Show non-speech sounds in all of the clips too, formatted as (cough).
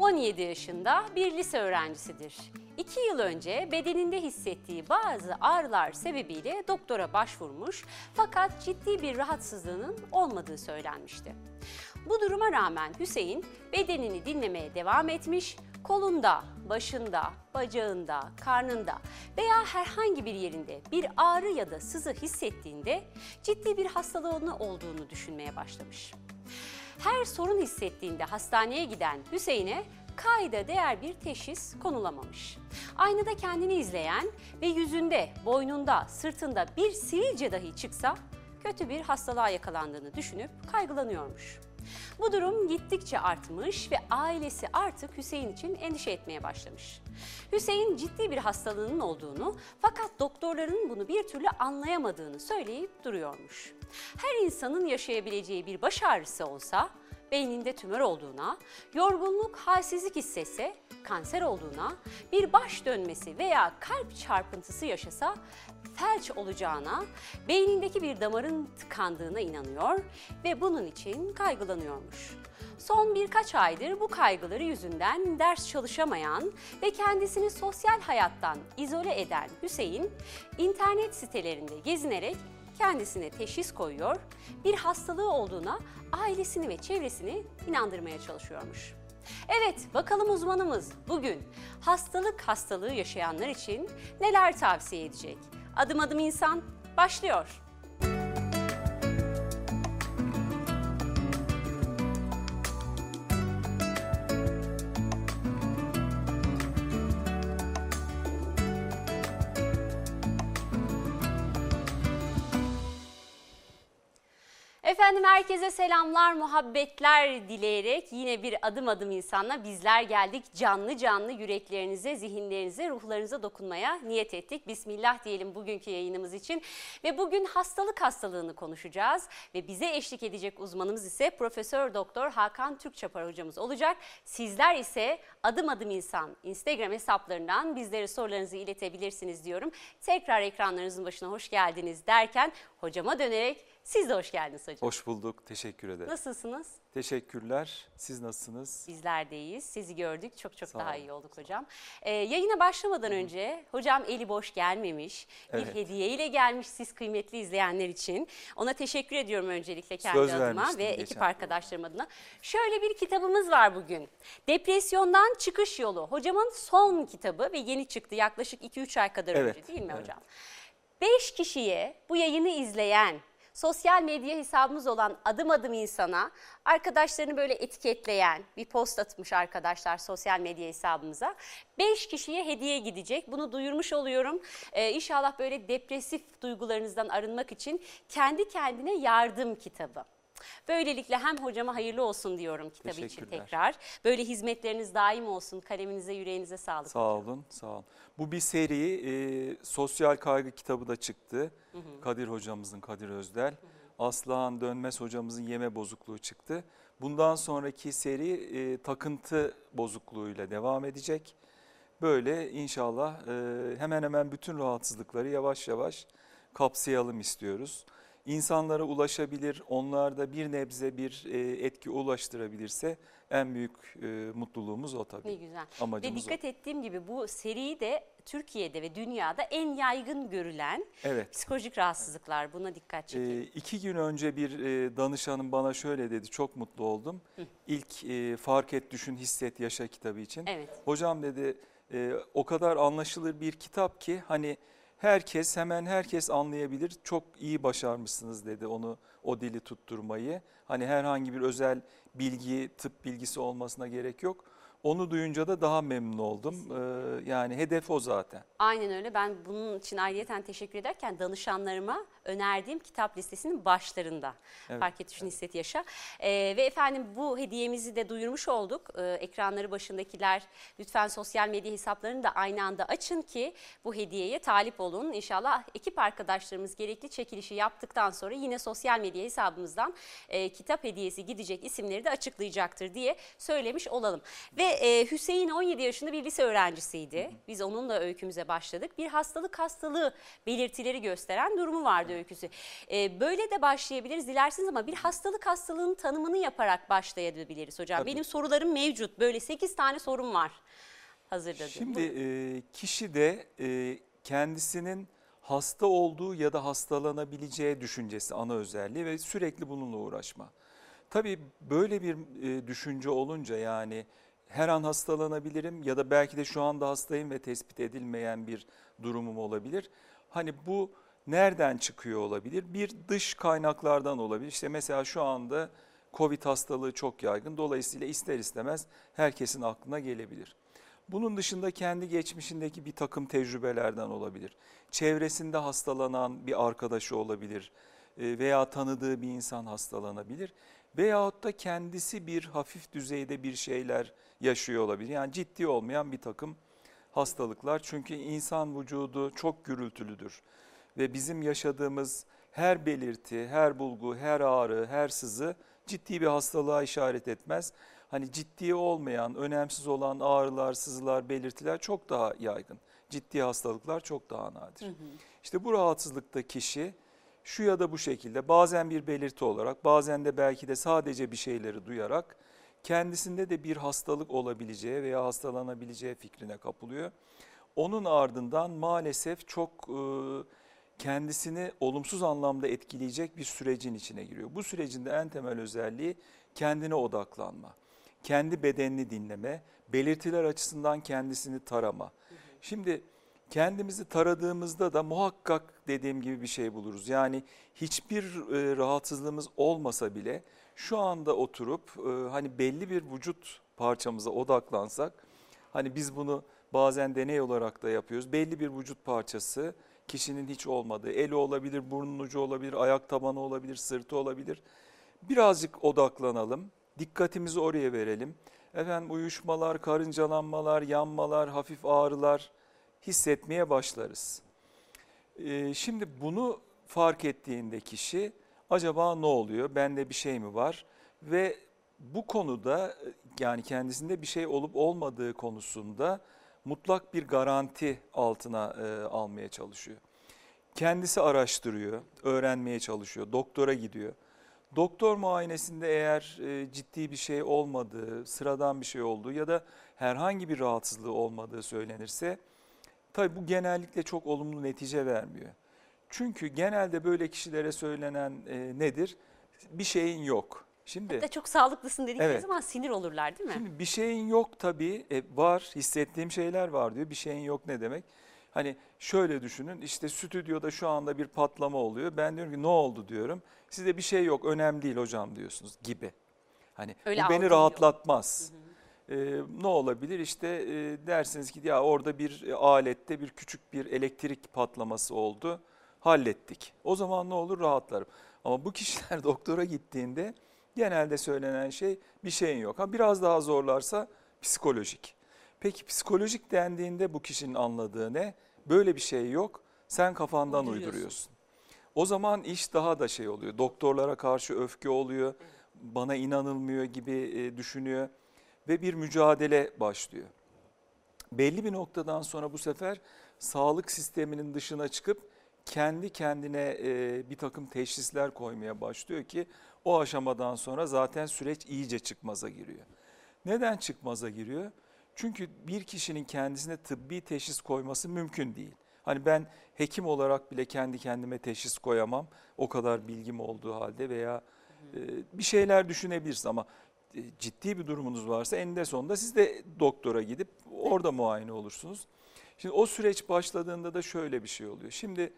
Hüseyin 17 yaşında bir lise öğrencisidir. İki yıl önce bedeninde hissettiği bazı ağrılar sebebiyle doktora başvurmuş fakat ciddi bir rahatsızlığının olmadığı söylenmişti. Bu duruma rağmen Hüseyin bedenini dinlemeye devam etmiş, kolunda, başında, bacağında, karnında veya herhangi bir yerinde bir ağrı ya da sızı hissettiğinde ciddi bir hastalığının olduğunu düşünmeye başlamış. Her sorun hissettiğinde hastaneye giden Hüseyin'e kayda değer bir teşhis konulamamış. Aynada kendini izleyen ve yüzünde, boynunda, sırtında bir sivilce dahi çıksa kötü bir hastalığa yakalandığını düşünüp kaygılanıyormuş. Bu durum gittikçe artmış ve ailesi artık Hüseyin için endişe etmeye başlamış. Hüseyin ciddi bir hastalığının olduğunu fakat doktorların bunu bir türlü anlayamadığını söyleyip duruyormuş. Her insanın yaşayabileceği bir baş ağrısı olsa beyninde tümör olduğuna, yorgunluk, halsizlik hissetse kanser olduğuna, bir baş dönmesi veya kalp çarpıntısı yaşasa felç olacağına, beynindeki bir damarın tıkandığına inanıyor ve bunun için kaygılanıyormuş. Son birkaç aydır bu kaygıları yüzünden ders çalışamayan ve kendisini sosyal hayattan izole eden Hüseyin, internet sitelerinde gezinerek kendisine teşhis koyuyor, bir hastalığı olduğuna ailesini ve çevresini inandırmaya çalışıyormuş. Evet, bakalım uzmanımız bugün hastalık hastalığı yaşayanlar için neler tavsiye edecek? Adım adım insan başlıyor. Efendim herkese selamlar, muhabbetler dileyerek yine bir adım adım insanla bizler geldik. Canlı canlı yüreklerinize, zihinlerinize, ruhlarınıza dokunmaya niyet ettik. Bismillah diyelim bugünkü yayınımız için. Ve bugün hastalık hastalığını konuşacağız. Ve bize eşlik edecek uzmanımız ise Profesör Doktor Hakan Türkçapar hocamız olacak. Sizler ise adım adım insan Instagram hesaplarından bizlere sorularınızı iletebilirsiniz diyorum. Tekrar ekranlarınızın başına hoş geldiniz derken hocama dönerek siz de hoş geldiniz hocam. Hoş bulduk. Teşekkür ederim. Nasılsınız? Teşekkürler. Siz nasılsınız? Bizler de iyiyiz. Sizi gördük. Çok çok Sağ daha olun. iyi olduk hocam. Ee, yayına başlamadan önce hocam eli boş gelmemiş. Evet. Bir hediye ile gelmiş siz kıymetli izleyenler için. Ona teşekkür ediyorum öncelikle kendi Söz adıma ve ekip arkadaşlarım adına. Şöyle bir kitabımız var bugün. Depresyondan Çıkış Yolu. Hocamın son kitabı ve yeni çıktı yaklaşık 2-3 ay kadar Evet, önce değil mi evet. hocam? 5 kişiye bu yayını izleyen sosyal medya hesabımız olan adım adım insana arkadaşlarını böyle etiketleyen bir post atmış arkadaşlar sosyal medya hesabımıza. 5 kişiye hediye gidecek. Bunu duyurmuş oluyorum. Ee, inşallah böyle depresif duygularınızdan arınmak için kendi kendine yardım kitabı. Böylelikle hem hocama hayırlı olsun diyorum kitabı için tekrar. Böyle hizmetleriniz daim olsun. Kaleminize, yüreğinize sağlık. Sağ olun, sağ olun. Bu bir seri, e, sosyal kaygı kitabı da çıktı. Kadir hocamızın, Kadir Özdel. Aslıhan Dönmez hocamızın yeme bozukluğu çıktı. Bundan sonraki seri e, takıntı bozukluğuyla devam edecek. Böyle inşallah e, hemen hemen bütün rahatsızlıkları yavaş yavaş kapsayalım istiyoruz. İnsanlara ulaşabilir, onlarda bir nebze bir e, etki ulaştırabilirse en büyük e, mutluluğumuz o tabii. Ne güzel. Ve Amacımız dikkat ettiğim gibi bu seri de Türkiye'de ve dünyada en yaygın görülen Evet. psikolojik rahatsızlıklar. Buna dikkat çekin. Ee, iki gün önce bir e, danışanım bana şöyle dedi, çok mutlu oldum. İlk e, Fark Et, Düşün, Hisset, Yaşa kitabı için. evet. Hocam dedi, e, o kadar anlaşılır bir kitap ki hani herkes, hemen herkes anlayabilir. Çok iyi başarmışsınız dedi onu, o dili tutturmayı. Hani herhangi bir özel bilgi, tıp bilgisi olmasına gerek yok. Onu duyunca da daha memnun oldum. Ee, yani hedef o zaten. Aynen öyle. Ben bunun için ayrıyeten teşekkür ederken danışanlarıma önerdiğim kitap listesinin başlarında. Evet, Fark et, düşün, hisset, yaşa. Ee, ve efendim bu hediyemizi de duyurmuş olduk. Ee, ekranları başındakiler lütfen sosyal medya hesaplarını da aynı anda açın ki bu hediyeye talip olun. İnşallah ekip arkadaşlarımız gerekli çekilişi yaptıktan sonra yine sosyal medya hesabımızdan e, kitap hediyesi gidecek isimleri de açıklayacaktır diye söylemiş olalım. Ve e, Hüseyin 17 yaşında bir lise öğrencisiydi. Biz onunla öykümüze başladık. Bir hastalık hastalığı belirtileri gösteren durumu vardı öyküsü. Ee, böyle de başlayabiliriz dilerseniz ama bir hastalık hastalığın tanımını yaparak başlayabiliriz hocam. Tabii. Benim sorularım mevcut. Böyle 8 tane sorum var hazırladım. Şimdi e, kişi de e, kendisinin hasta olduğu ya da hastalanabileceği düşüncesi ana özelliği ve sürekli bununla uğraşma. Tabii böyle bir e, düşünce olunca yani her an hastalanabilirim ya da belki de şu anda hastayım ve tespit edilmeyen bir durumum olabilir. Hani bu nereden çıkıyor olabilir? Bir dış kaynaklardan olabilir. İşte mesela şu anda Covid hastalığı çok yaygın. Dolayısıyla ister istemez herkesin aklına gelebilir. Bunun dışında kendi geçmişindeki bir takım tecrübelerden olabilir. Çevresinde hastalanan bir arkadaşı olabilir e, veya tanıdığı bir insan hastalanabilir. Veyahut da kendisi bir hafif düzeyde bir şeyler yaşıyor olabilir. Yani ciddi olmayan bir takım hastalıklar. Çünkü insan vücudu çok gürültülüdür. Ve bizim yaşadığımız her belirti, her bulgu, her ağrı, her sızı ciddi bir hastalığa işaret etmez. Hani ciddi olmayan, önemsiz olan ağrılar, sızılar, belirtiler çok daha yaygın. Ciddi hastalıklar çok daha nadir. İşte bu rahatsızlıkta kişi şu ya da bu şekilde bazen bir belirti olarak bazen de belki de sadece bir şeyleri duyarak kendisinde de bir hastalık olabileceği veya hastalanabileceği fikrine kapılıyor. Onun ardından maalesef çok e, kendisini olumsuz anlamda etkileyecek bir sürecin içine giriyor. Bu sürecin de en temel özelliği kendine odaklanma, kendi bedenini dinleme, belirtiler açısından kendisini tarama. Şimdi kendimizi taradığımızda da muhakkak dediğim gibi bir şey buluruz. Yani hiçbir e, rahatsızlığımız olmasa bile şu anda oturup e, hani belli bir vücut parçamıza odaklansak hani biz bunu bazen deney olarak da yapıyoruz. Belli bir vücut parçası kişinin hiç olmadığı eli olabilir, burnun ucu olabilir, ayak tabanı olabilir, sırtı olabilir. Birazcık odaklanalım, dikkatimizi oraya verelim. Efendim uyuşmalar, karıncalanmalar, yanmalar, hafif ağrılar hissetmeye başlarız. Ee, şimdi bunu fark ettiğinde kişi acaba ne oluyor, bende bir şey mi var ve bu konuda yani kendisinde bir şey olup olmadığı konusunda mutlak bir garanti altına e, almaya çalışıyor. Kendisi araştırıyor, öğrenmeye çalışıyor, doktora gidiyor. Doktor muayenesinde eğer e, ciddi bir şey olmadığı, sıradan bir şey olduğu ya da herhangi bir rahatsızlığı olmadığı söylenirse tabi bu genellikle çok olumlu netice vermiyor. Çünkü genelde böyle kişilere söylenen e, nedir? Bir şeyin yok. Şimdi Hatta çok sağlıklısın dedikleri Evet. zaman sinir olurlar değil mi? Şimdi bir şeyin yok tabii e, var hissettiğim şeyler var diyor. Bir şeyin yok ne demek? Hani şöyle düşünün işte stüdyoda şu anda bir patlama oluyor. Ben diyorum ki ne oldu diyorum. Size bir şey yok önemli değil hocam diyorsunuz gibi. Hani Öyle bu beni rahatlatmaz. Ee, ne olabilir işte e, dersiniz ki ya orada bir e, alette bir küçük bir elektrik patlaması oldu. Hallettik. O zaman ne olur rahatlarım. Ama bu kişiler (laughs) doktora gittiğinde genelde söylenen şey bir şeyin yok. Ha biraz daha zorlarsa psikolojik. Peki psikolojik dendiğinde bu kişinin anladığı ne? Böyle bir şey yok. Sen kafandan Uyduruyorsun. uyduruyorsun. O zaman iş daha da şey oluyor. Doktorlara karşı öfke oluyor. Bana inanılmıyor gibi e, düşünüyor ve bir mücadele başlıyor. Belli bir noktadan sonra bu sefer sağlık sisteminin dışına çıkıp kendi kendine e, bir takım teşhisler koymaya başlıyor ki o aşamadan sonra zaten süreç iyice çıkmaza giriyor. Neden çıkmaza giriyor? Çünkü bir kişinin kendisine tıbbi teşhis koyması mümkün değil. Hani ben hekim olarak bile kendi kendime teşhis koyamam. O kadar bilgim olduğu halde veya e, bir şeyler düşünebiliriz ama ciddi bir durumunuz varsa eninde sonunda siz de doktora gidip orada muayene olursunuz. Şimdi o süreç başladığında da şöyle bir şey oluyor. Şimdi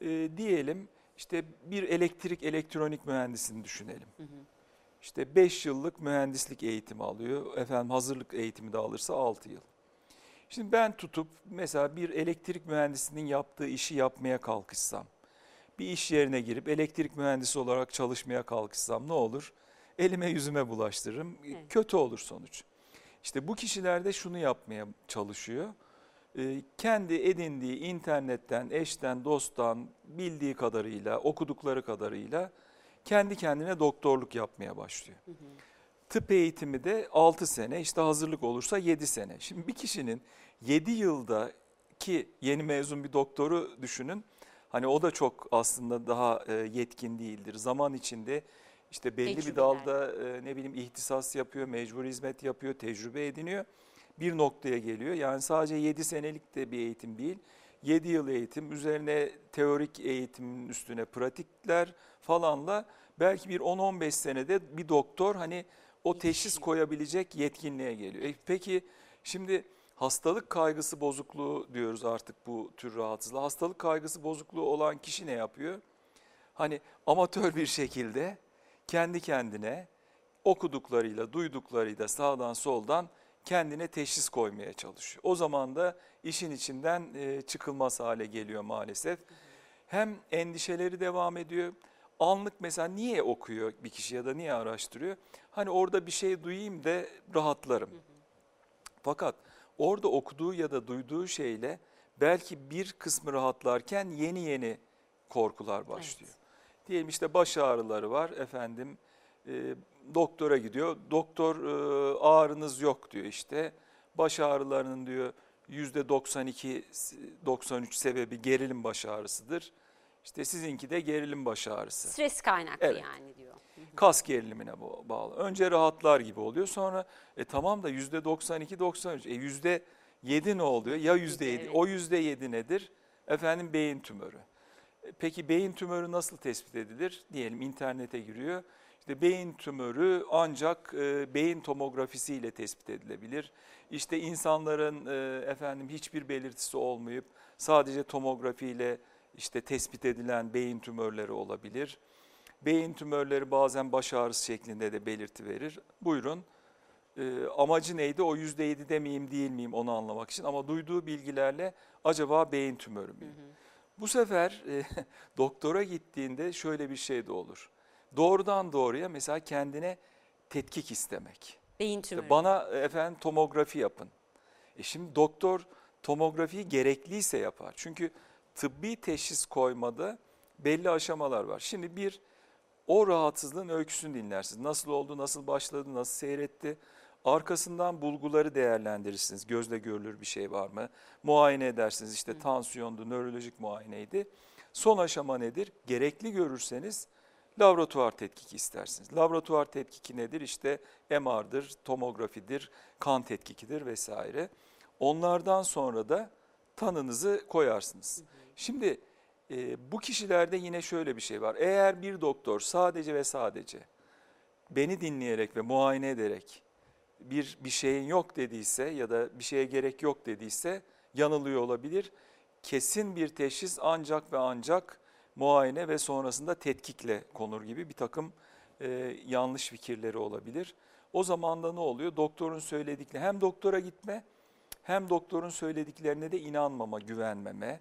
e, diyelim işte bir elektrik elektronik mühendisini düşünelim. İşte 5 yıllık mühendislik eğitimi alıyor. Efendim hazırlık eğitimi de alırsa 6 yıl. Şimdi ben tutup mesela bir elektrik mühendisinin yaptığı işi yapmaya kalkışsam, bir iş yerine girip elektrik mühendisi olarak çalışmaya kalkışsam ne olur? Elime yüzüme bulaştırırım. Evet. Kötü olur sonuç. İşte bu kişiler de şunu yapmaya çalışıyor. Ee, kendi edindiği internetten, eşten, dosttan bildiği kadarıyla, okudukları kadarıyla kendi kendine doktorluk yapmaya başlıyor. Tıp eğitimi de 6 sene, işte hazırlık olursa 7 sene. Şimdi bir kişinin 7 yılda ki yeni mezun bir doktoru düşünün. Hani o da çok aslında daha e, yetkin değildir. Zaman içinde işte belli bir dalda e, ne bileyim ihtisas yapıyor, mecbur hizmet yapıyor, tecrübe ediniyor. Bir noktaya geliyor. Yani sadece 7 senelik de bir eğitim değil. 7 yıl eğitim, üzerine teorik eğitimin üstüne pratikler falanla belki bir 10-15 senede bir doktor hani o teşhis koyabilecek yetkinliğe geliyor. E peki şimdi hastalık kaygısı bozukluğu diyoruz artık bu tür rahatsızlığa. Hastalık kaygısı bozukluğu olan kişi ne yapıyor? Hani amatör bir şekilde kendi kendine okuduklarıyla, duyduklarıyla sağdan soldan kendine teşhis koymaya çalışıyor. O zaman da işin içinden e, çıkılmaz hale geliyor maalesef. Hem endişeleri devam ediyor. Anlık mesela niye okuyor bir kişi ya da niye araştırıyor? Hani orada bir şey duyayım da rahatlarım. Fakat orada okuduğu ya da duyduğu şeyle belki bir kısmı rahatlarken yeni yeni korkular başlıyor. Diyelim işte baş ağrıları var efendim e, doktora gidiyor. Doktor e, ağrınız yok diyor işte. Baş ağrılarının diyor yüzde 92 93 sebebi gerilim baş ağrısıdır. İşte sizinki de gerilim baş ağrısı. Stres kaynaklı Evet. yani diyor. Kas gerilimine ba- bağlı. Önce rahatlar gibi oluyor. Sonra e tamam da yüzde 92 93. E yüzde 7 ne oluyor? Ya yüzde 7. evet. O yüzde 7 nedir? Efendim beyin tümörü. E, Peki beyin tümörü nasıl tespit edilir? Diyelim internete giriyor. İşte beyin tümörü ancak e, beyin tomografisiyle tespit edilebilir. İşte insanların e, efendim hiçbir belirtisi olmayıp sadece tomografiyle işte tespit edilen beyin tümörleri olabilir. Beyin tümörleri bazen baş ağrısı şeklinde de belirti verir. Buyurun. Ee, amacı neydi? O %7'de miyim değil miyim onu anlamak için. Ama duyduğu bilgilerle acaba beyin tümörü müyüm? Bu sefer e, (laughs) doktora gittiğinde şöyle bir şey de olur. Doğrudan doğruya mesela kendine tetkik istemek. Beyin İşte tümörü. bana e, efendim tomografi yapın. E şimdi doktor tomografiyi gerekliyse yapar. Çünkü tıbbi teşhis koymada belli aşamalar var. Şimdi bir o rahatsızlığın öyküsünü dinlersiniz. Nasıl oldu, nasıl başladı, nasıl seyretti. Arkasından bulguları değerlendirirsiniz. Gözle görülür bir şey var mı? Muayene edersiniz. İşte tansiyondu, nörolojik muayeneydi. Son aşama nedir? Gerekli görürseniz laboratuvar tetkiki istersiniz. Laboratuvar tetkiki nedir? İşte MR'dır, tomografidir, kan tetkikidir vesaire. Onlardan sonra da tanınızı koyarsınız. Şimdi e, bu kişilerde yine şöyle bir şey var. Eğer bir doktor sadece ve sadece beni dinleyerek ve muayene ederek bir bir şeyin yok dediyse ya da bir şeye gerek yok dediyse yanılıyor olabilir. Kesin bir teşhis ancak ve ancak muayene ve sonrasında tetkikle konur gibi bir takım e, yanlış fikirleri olabilir. O zaman da ne oluyor? Doktorun söyledikleri hem doktora gitme hem doktorun söylediklerine de inanmama, güvenmeme.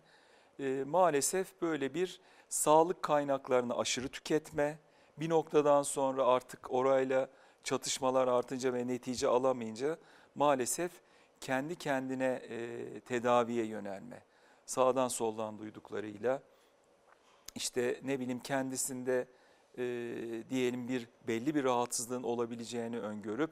E, maalesef böyle bir sağlık kaynaklarını aşırı tüketme, bir noktadan sonra artık orayla çatışmalar artınca ve netice alamayınca maalesef kendi kendine e, tedaviye yönelme. Sağdan soldan duyduklarıyla işte ne bileyim kendisinde e, diyelim bir belli bir rahatsızlığın olabileceğini öngörüp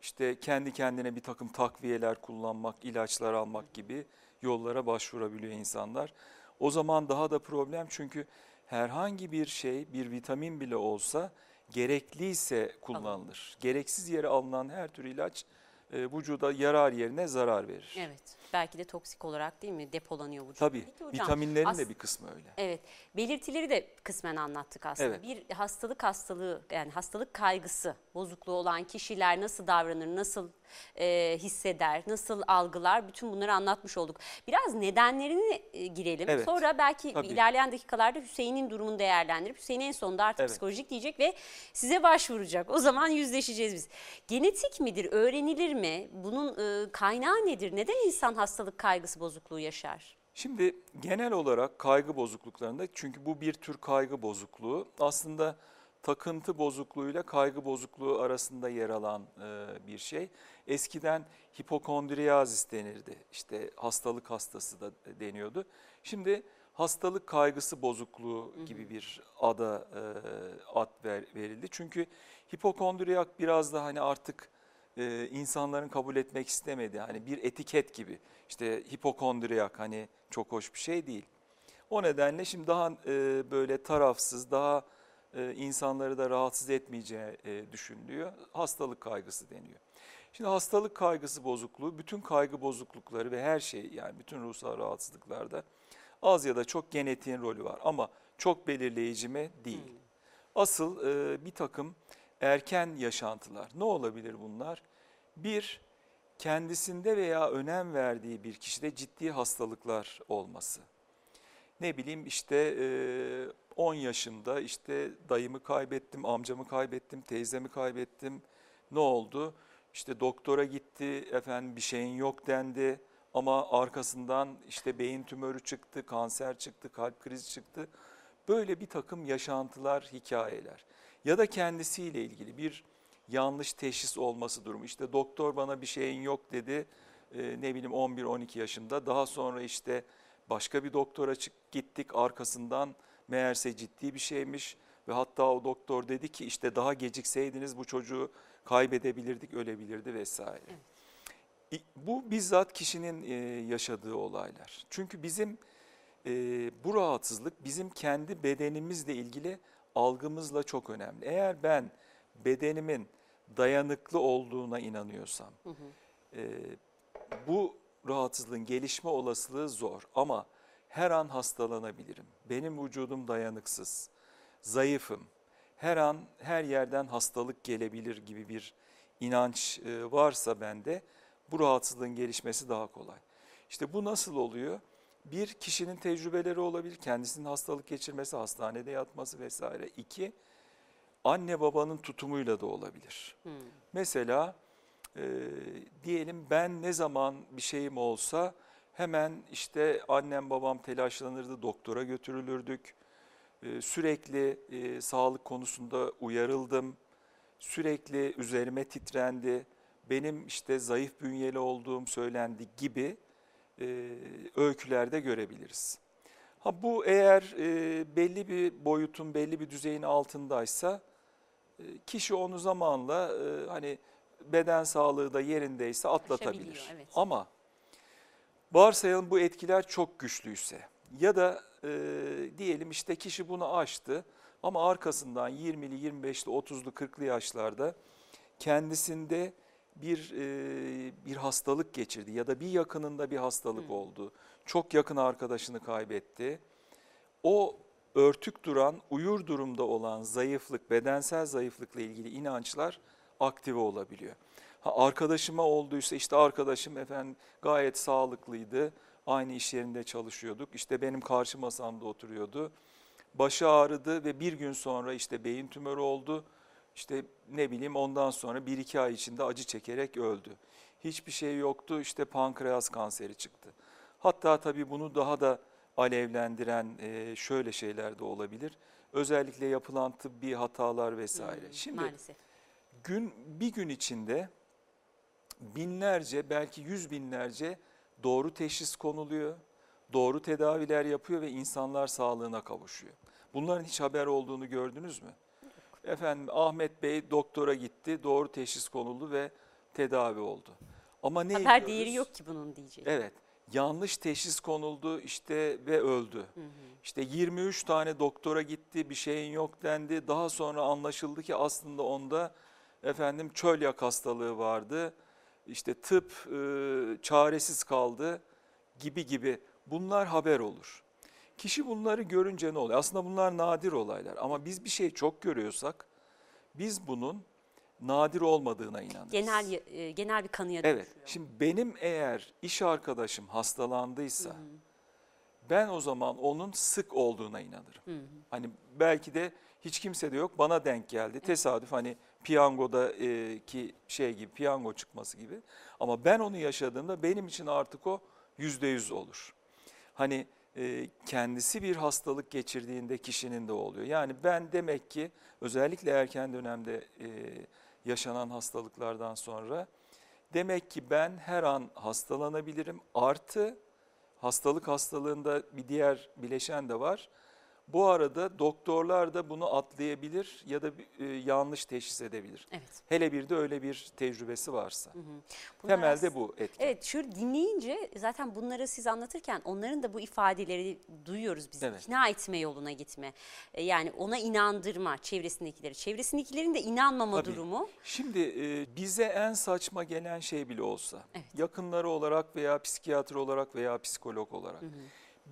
işte kendi kendine bir takım takviyeler kullanmak, ilaçlar almak gibi yollara başvurabiliyor insanlar. O zaman daha da problem çünkü herhangi bir şey, bir vitamin bile olsa gerekliyse kullanılır. Gereksiz yere alınan her tür ilaç e, vücuda yarar yerine zarar verir. Evet. Belki de toksik olarak değil mi depolanıyor vücutta. Tabii Peki hocam, vitaminlerin de bir kısmı öyle. Evet, belirtileri de kısmen anlattık aslında. Evet. Bir hastalık hastalığı yani hastalık kaygısı bozukluğu olan kişiler nasıl davranır, nasıl e, hisseder, nasıl algılar bütün bunları anlatmış olduk. Biraz nedenlerini e, girelim. Evet, Sonra belki tabii. ilerleyen dakikalarda Hüseyin'in durumunu değerlendirip Hüseyin en sonunda artık Evet. psikolojik diyecek ve size başvuracak. O zaman yüzleşeceğiz biz. Genetik midir, öğrenilir mi? Bunun e, kaynağı nedir? Neden insan hastalık kaygısı bozukluğu yaşar? Şimdi genel olarak kaygı bozukluklarında çünkü bu bir tür kaygı bozukluğu aslında takıntı bozukluğuyla kaygı bozukluğu arasında yer alan e, bir şey. Eskiden hipokondriyazis denirdi. İşte hastalık hastası da deniyordu. Şimdi hastalık kaygısı bozukluğu gibi bir ada e, ad ver, verildi. Çünkü hipokondriyak biraz da hani artık e, insanların kabul etmek istemedi. Hani bir etiket gibi. İşte hipokondriyak hani çok hoş bir şey değil. O nedenle şimdi daha e, böyle tarafsız, daha e, insanları da rahatsız etmeyeceği e, düşünülüyor. Hastalık kaygısı deniyor. Şimdi hastalık kaygısı bozukluğu, bütün kaygı bozuklukları ve her şey yani bütün ruhsal rahatsızlıklarda az ya da çok genetiğin rolü var. Ama çok belirleyici mi? Değil. Asıl e, bir takım erken yaşantılar. Ne olabilir bunlar? Bir, kendisinde veya önem verdiği bir kişide ciddi hastalıklar olması. Ne bileyim işte e, 10 yaşında işte dayımı kaybettim, amcamı kaybettim, teyzemi kaybettim. Ne oldu? İşte doktora gitti, efendim bir şeyin yok dendi ama arkasından işte beyin tümörü çıktı, kanser çıktı, kalp krizi çıktı. Böyle bir takım yaşantılar, hikayeler ya da kendisiyle ilgili bir yanlış teşhis olması durumu. İşte doktor bana bir şeyin yok dedi e, ne bileyim 11-12 yaşında daha sonra işte başka bir doktora çık gittik arkasından meğerse ciddi bir şeymiş ve hatta o doktor dedi ki işte daha gecikseydiniz bu çocuğu kaybedebilirdik ölebilirdi vesaire. Evet. Bu bizzat kişinin e, yaşadığı olaylar. Çünkü bizim e, bu rahatsızlık bizim kendi bedenimizle ilgili algımızla çok önemli. Eğer ben bedenimin dayanıklı olduğuna inanıyorsam hı hı. E, bu rahatsızlığın gelişme olasılığı zor ama her an hastalanabilirim. Benim vücudum dayanıksız, zayıfım. Her an her yerden hastalık gelebilir gibi bir inanç e, varsa bende bu rahatsızlığın gelişmesi daha kolay. İşte bu nasıl oluyor? Bir kişinin tecrübeleri olabilir, kendisinin hastalık geçirmesi, hastanede yatması vesaire. İki, anne babanın tutumuyla da olabilir. Hmm. Mesela e, diyelim ben ne zaman bir şeyim olsa hemen işte annem babam telaşlanırdı, doktora götürülürdük. E, sürekli e, sağlık konusunda uyarıldım. Sürekli üzerime titrendi. Benim işte zayıf bünyeli olduğum söylendi gibi e, öykülerde görebiliriz. Ha bu eğer e, belli bir boyutun, belli bir düzeyin altındaysa e, kişi onu zamanla e, hani beden sağlığı da yerindeyse atlatabilir. Evet. Ama varsayalım bu etkiler çok güçlüyse ya da e, diyelim işte kişi bunu aştı ama arkasından 20'li, 25'li, 30'lu, 40'lı yaşlarda kendisinde bir e, bir hastalık geçirdi ya da bir yakınında bir hastalık hmm. oldu. Çok yakın arkadaşını kaybetti. O örtük duran, uyur durumda olan zayıflık, bedensel zayıflıkla ilgili inançlar aktive olabiliyor. Ha, arkadaşıma olduysa işte arkadaşım efendim gayet sağlıklıydı. Aynı iş yerinde çalışıyorduk. İşte benim karşı masamda oturuyordu. Başı ağrıdı ve bir gün sonra işte beyin tümörü oldu. İşte ne bileyim ondan sonra bir iki ay içinde acı çekerek öldü. Hiçbir şey yoktu işte pankreas kanseri çıktı. Hatta tabii bunu daha da alevlendiren e, şöyle şeyler de olabilir. Özellikle yapılan tıbbi hatalar vesaire. Hmm, Şimdi maalesef. gün bir gün içinde binlerce belki yüz binlerce doğru teşhis konuluyor, doğru tedaviler yapıyor ve insanlar sağlığına kavuşuyor. Bunların hiç haber olduğunu gördünüz mü? Efendim Ahmet Bey doktora gitti, doğru teşhis konuldu ve tedavi oldu. Ama ne Haber değeri yok ki bunun diyecek. Evet. Yanlış teşhis konuldu işte ve öldü. Hı hı. İşte 23 tane doktora gitti, bir şeyin yok dendi. Daha sonra anlaşıldı ki aslında onda efendim çölyak hastalığı vardı. İşte tıp e, çaresiz kaldı gibi gibi. Bunlar haber olur. Kişi bunları görünce ne oluyor? Aslında bunlar nadir olaylar ama biz bir şey çok görüyorsak biz bunun nadir olmadığına inanırız. Genel e, genel bir kanıya Evet. Dönüşüyor. Şimdi benim eğer iş arkadaşım hastalandıysa hı hı. ben o zaman onun sık olduğuna inanırım. Hı hı. Hani belki de hiç kimse de yok bana denk geldi. Evet. Tesadüf hani piyangoda e, ki şey gibi piyango çıkması gibi. Ama ben onu yaşadığımda benim için artık o yüzde yüz olur. Hani e, kendisi bir hastalık geçirdiğinde kişinin de oluyor. Yani ben demek ki özellikle erken dönemde e, yaşanan hastalıklardan sonra demek ki ben her an hastalanabilirim. Artı hastalık hastalığında bir diğer bileşen de var. Bu arada doktorlar da bunu atlayabilir ya da e, yanlış teşhis edebilir. Evet. Hele bir de öyle bir tecrübesi varsa. Bunlar Temelde aslında- bu etki. Evet şöyle dinleyince zaten bunları siz anlatırken onların da bu ifadeleri duyuyoruz biz. Evet. İkna etme yoluna gitme. E, Yani ona inandırma çevresindekileri. Çevresindekilerin de inanmama Tabii. durumu. Şimdi e, bize en saçma gelen şey bile olsa, Evet. yakınları olarak veya psikiyatr olarak veya psikolog olarak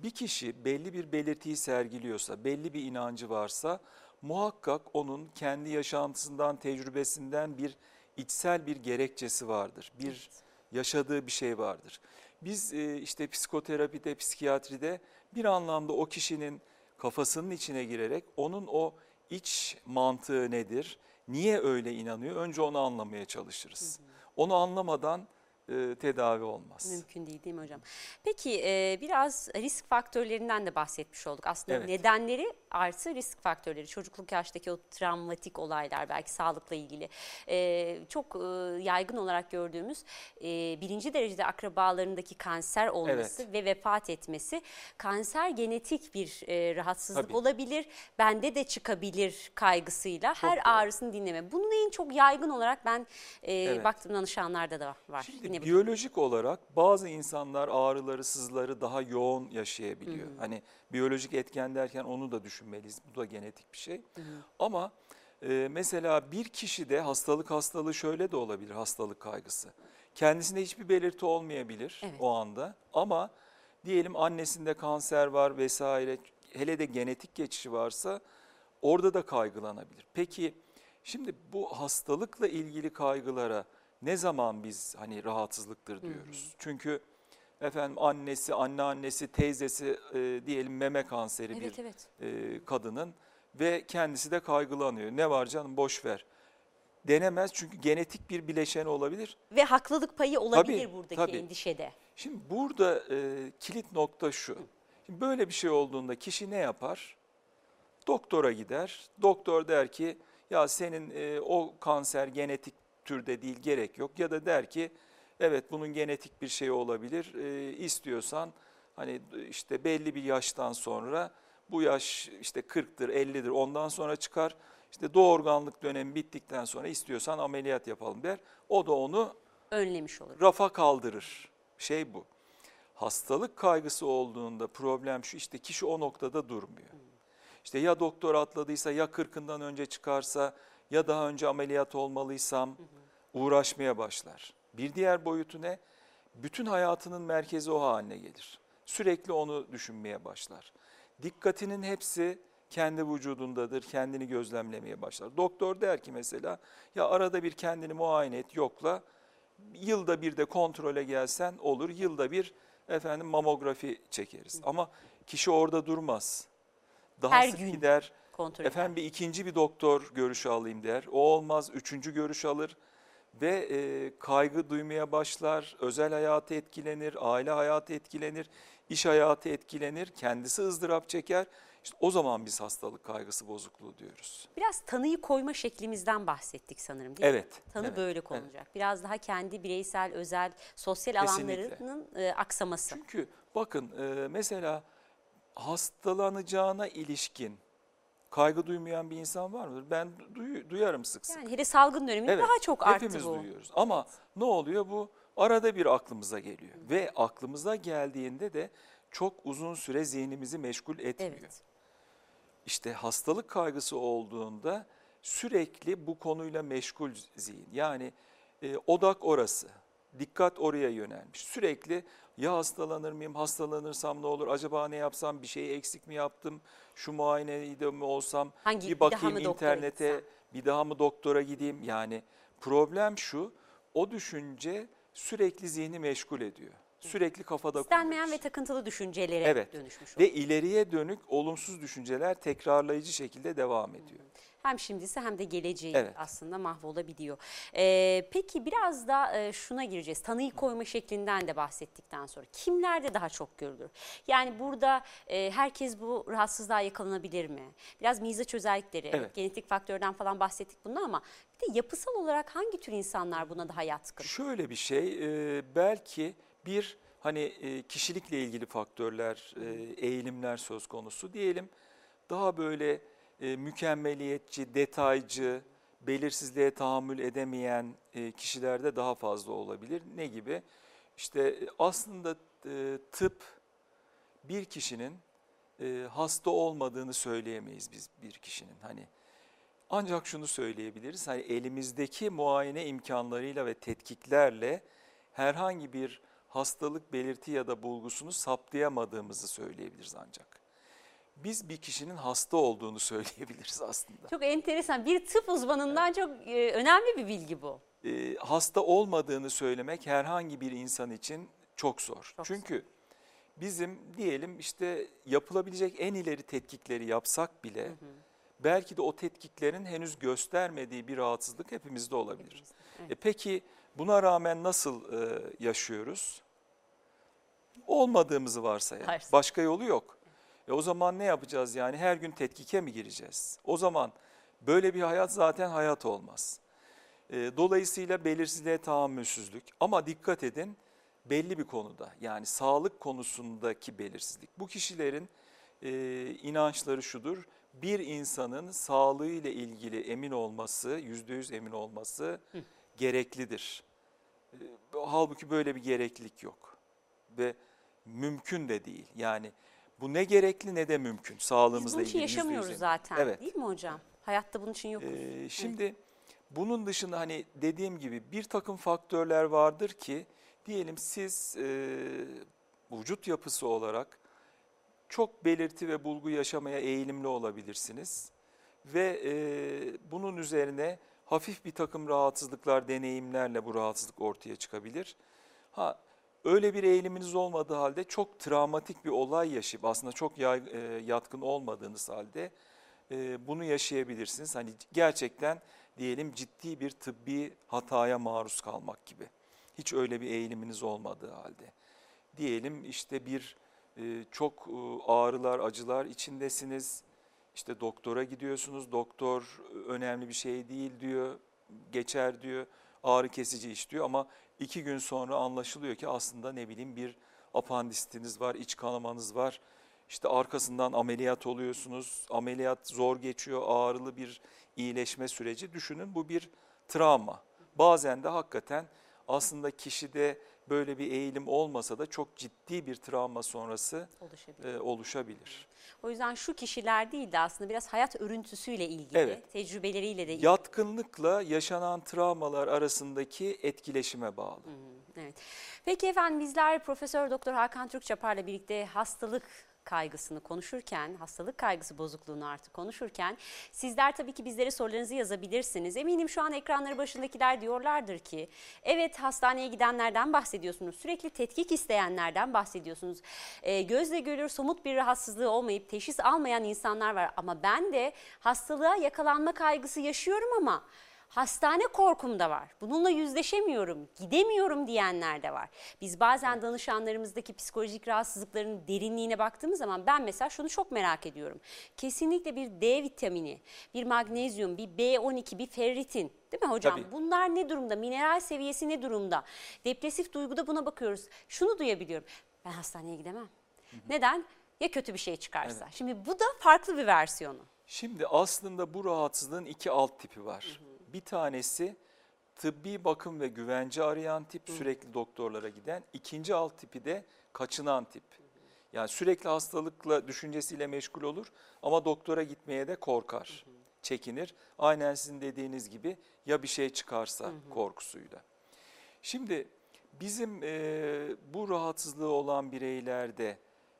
bir kişi belli bir belirtiyi sergiliyorsa, belli bir inancı varsa muhakkak onun kendi yaşantısından, tecrübesinden bir içsel bir gerekçesi vardır. Bir Evet. yaşadığı bir şey vardır. Biz e, işte psikoterapide, psikiyatride bir anlamda o kişinin kafasının içine girerek onun o iç mantığı nedir, niye öyle inanıyor önce onu anlamaya çalışırız. Onu anlamadan e, tedavi olmaz. Mümkün değil değil mi hocam? Peki e, biraz risk faktörlerinden de bahsetmiş olduk. Aslında Evet. nedenleri artı risk faktörleri. Çocukluk yaştaki o travmatik olaylar belki sağlıkla ilgili. E, çok e, yaygın olarak gördüğümüz e, birinci derecede akrabalarındaki kanser olması ve vefat etmesi. Kanser genetik bir e, rahatsızlık Tabii. olabilir. Bende de çıkabilir kaygısıyla her doğru. ağrısını dinleme. Bunun en çok yaygın olarak ben e, Evet. baktığım danışanlarda da var. Şimdi Yine bu- biyolojik olarak bazı insanlar ağrıları, sızları daha yoğun yaşayabiliyor. Hani biyolojik etken derken onu da düşünmeliyiz. Bu da genetik bir şey. Ama e, mesela bir kişide hastalık hastalığı şöyle de olabilir hastalık kaygısı. Kendisinde hiçbir belirti olmayabilir Evet. o anda ama diyelim annesinde kanser var vesaire hele de genetik geçişi varsa orada da kaygılanabilir. Peki şimdi bu hastalıkla ilgili kaygılara ne zaman biz hani rahatsızlıktır diyoruz? Çünkü efendim annesi, anneannesi, teyzesi e, diyelim meme kanseri Evet bir evet. e, kadının ve kendisi de kaygılanıyor. Ne var canım boş ver. Denemez çünkü genetik bir bileşen olabilir. Ve haklılık payı olabilir Tabii, buradaki tabii. endişede. Şimdi burada e, kilit nokta şu. Şimdi böyle bir şey olduğunda kişi ne yapar? Doktora gider. Doktor der ki ya senin e, o kanser genetik türde değil gerek yok. Ya da der ki evet bunun genetik bir şey olabilir. E, istiyorsan hani işte belli bir yaştan sonra bu yaş işte 40'tır 50'dir ondan sonra çıkar. İşte doğurganlık dönemi bittikten sonra istiyorsan ameliyat yapalım der. O da onu Önlemiş olur. rafa kaldırır. Şey bu. Hastalık kaygısı olduğunda problem şu işte kişi o noktada durmuyor. İşte ya doktor atladıysa ya kırkından önce çıkarsa ya daha önce ameliyat olmalıysam uğraşmaya başlar. Bir diğer boyutu ne? Bütün hayatının merkezi o haline gelir. Sürekli onu düşünmeye başlar. Dikkatinin hepsi kendi vücudundadır, kendini gözlemlemeye başlar. Doktor der ki mesela ya arada bir kendini muayene et, yokla yılda bir de kontrole gelsen olur. Yılda bir efendim mamografi çekeriz. Ama kişi orada durmaz. Daha Her sık gün gider. Kontrol. Efendim bir ikinci bir doktor görüşü alayım der. O olmaz. Üçüncü görüş alır ve e, kaygı duymaya başlar. Özel hayatı etkilenir, aile hayatı etkilenir, iş hayatı etkilenir. Kendisi ızdırap çeker. İşte o zaman biz hastalık kaygısı bozukluğu diyoruz. Biraz tanıyı koyma şeklimizden bahsettik sanırım değil mi? Evet. Tanı evet, böyle evet. konulacak. Biraz daha kendi bireysel, özel, sosyal Kesinlikle. alanlarının e, aksaması. Çünkü bakın e, mesela hastalanacağına ilişkin kaygı duymayan bir insan var mıdır? Ben duy- duyarım sık sık. Yani hele salgın döneminde Evet, daha çok arttı hepimiz bu. duyuyoruz. Ama ne oluyor bu? Arada bir aklımıza geliyor. Ve aklımıza geldiğinde de çok uzun süre zihnimizi meşgul etmiyor. Evet. İşte hastalık kaygısı olduğunda sürekli bu konuyla meşgul zihin. Yani e, odak orası. Dikkat oraya yönelmiş. Sürekli ya hastalanır mıyım, hastalanırsam ne olur, acaba ne yapsam, bir şeyi eksik mi yaptım, şu muayeneyi de mi olsam, Hangi- bir bir bakayım doktora internete, gitsem? bir daha mı doktora gideyim? Yani problem şu, o düşünce sürekli zihni meşgul ediyor. Sürekli kafada İstenmeyen ve takıntılı düşüncelere Evet. dönüşmüş Ve oluyor. ileriye dönük olumsuz düşünceler tekrarlayıcı şekilde devam ediyor. Hem şimdisi hem de geleceği Evet. aslında mahvolabiliyor. Ee, peki biraz da e, şuna gireceğiz. Tanıyı koyma şeklinden de bahsettikten sonra kimlerde daha çok görülür? Yani burada e, herkes bu rahatsızlığa yakalanabilir mi? Biraz mizaç özellikleri, Evet. genetik faktörden falan bahsettik bundan ama bir de yapısal olarak hangi tür insanlar buna daha yatkın? Şöyle bir şey, e, belki bir hani e, kişilikle ilgili faktörler, e, eğilimler söz konusu. Diyelim daha böyle e, mükemmeliyetçi, detaycı, belirsizliğe tahammül edemeyen e, kişilerde daha fazla olabilir. Ne gibi? İşte e, aslında e, tıp bir kişinin e, hasta olmadığını söyleyemeyiz biz bir kişinin. Hani ancak şunu söyleyebiliriz. Hani elimizdeki muayene imkanlarıyla ve tetkiklerle herhangi bir hastalık belirti ya da bulgusunu saptayamadığımızı söyleyebiliriz ancak. Biz bir kişinin hasta olduğunu (laughs) söyleyebiliriz aslında. Çok enteresan. Bir tıp uzmanından çok e, önemli bir bilgi bu. Ee, hasta olmadığını söylemek herhangi bir insan için çok zor. Çok Çünkü bizim diyelim işte yapılabilecek en ileri tetkikleri yapsak bile belki de o tetkiklerin henüz göstermediği bir rahatsızlık hepimizde olabilir. Evet. E peki buna rağmen nasıl e, yaşıyoruz? Olmadığımızı varsayalım. Varsay- Başka yolu yok. E o zaman ne yapacağız yani? Her gün tetkike mi gireceğiz? O zaman böyle bir hayat zaten hayat olmaz. E, dolayısıyla belirsizliğe tahammülsüzlük ama dikkat edin belli bir konuda yani sağlık konusundaki belirsizlik. Bu kişilerin e, inançları şudur. Bir insanın sağlığıyla ilgili emin olması, yüzde yüz emin olması gereklidir. E, halbuki böyle bir gereklilik yok ve mümkün de değil. Yani bu ne gerekli ne de mümkün Biz sağlığımızla bunun için ilgili yaşamıyoruz emin. zaten Evet. değil mi hocam? Hayatta bunun için yokuz. Ee, şimdi bunun dışında hani dediğim gibi bir takım faktörler vardır ki diyelim siz e, vücut yapısı olarak çok belirti ve bulgu yaşamaya eğilimli olabilirsiniz ve e, bunun üzerine hafif bir takım rahatsızlıklar, deneyimlerle bu rahatsızlık ortaya çıkabilir. Ha öyle bir eğiliminiz olmadığı halde çok travmatik bir olay yaşayıp aslında çok e, yatkın olmadığınız halde e, bunu yaşayabilirsiniz. Hani gerçekten diyelim ciddi bir tıbbi hataya maruz kalmak gibi. Hiç öyle bir eğiliminiz olmadığı halde. Diyelim işte bir e, çok ağrılar, acılar içindesiniz. İşte doktora gidiyorsunuz. Doktor önemli bir şey değil diyor. Geçer diyor. Ağrı kesici iç diyor ama iki gün sonra anlaşılıyor ki aslında ne bileyim bir apandisitiniz var, iç kanamanız var. İşte arkasından ameliyat oluyorsunuz. Ameliyat zor geçiyor, ağrılı bir iyileşme süreci. Düşünün bu bir travma. Bazen de hakikaten aslında kişide böyle bir eğilim olmasa da çok ciddi bir travma sonrası Oluşabilir. e, oluşabilir. O yüzden şu kişiler değil de aslında biraz hayat örüntüsüyle ilgili, Evet. tecrübeleriyle de ilgili. Yatkınlıkla yaşanan travmalar arasındaki etkileşime bağlı. Evet. Peki efendim bizler Profesör Doktor Hakan Türkçapar'la birlikte hastalık kaygısını konuşurken, hastalık kaygısı bozukluğunu artık konuşurken sizler tabii ki bizlere sorularınızı yazabilirsiniz. Eminim şu an ekranları başındakiler diyorlardır ki evet hastaneye gidenlerden bahsediyorsunuz, sürekli tetkik isteyenlerden bahsediyorsunuz. Ee, gözle görülür somut bir rahatsızlığı olmayıp teşhis almayan insanlar var ama ben de hastalığa yakalanma kaygısı yaşıyorum ama Hastane korkum da var. Bununla yüzleşemiyorum, gidemiyorum diyenler de var. Biz bazen danışanlarımızdaki psikolojik rahatsızlıkların derinliğine baktığımız zaman ben mesela şunu çok merak ediyorum. Kesinlikle bir D vitamini, bir magnezyum, bir B12, bir ferritin değil mi hocam? Tabii. Bunlar ne durumda? Mineral seviyesi ne durumda? Depresif duyguda buna bakıyoruz. Şunu duyabiliyorum. Ben hastaneye gidemem. Neden? Ya kötü bir şey çıkarsa. Şimdi bu da farklı bir versiyonu. Şimdi aslında bu rahatsızlığın iki alt tipi var. Bir tanesi tıbbi bakım ve güvence arayan tip, sürekli doktorlara giden. İkinci alt tipi de kaçınan tip. Yani sürekli hastalıkla, düşüncesiyle meşgul olur ama doktora gitmeye de korkar, çekinir. Aynen sizin dediğiniz gibi ya bir şey çıkarsa korkusuyla. Şimdi bizim e, bu rahatsızlığı olan bireylerde,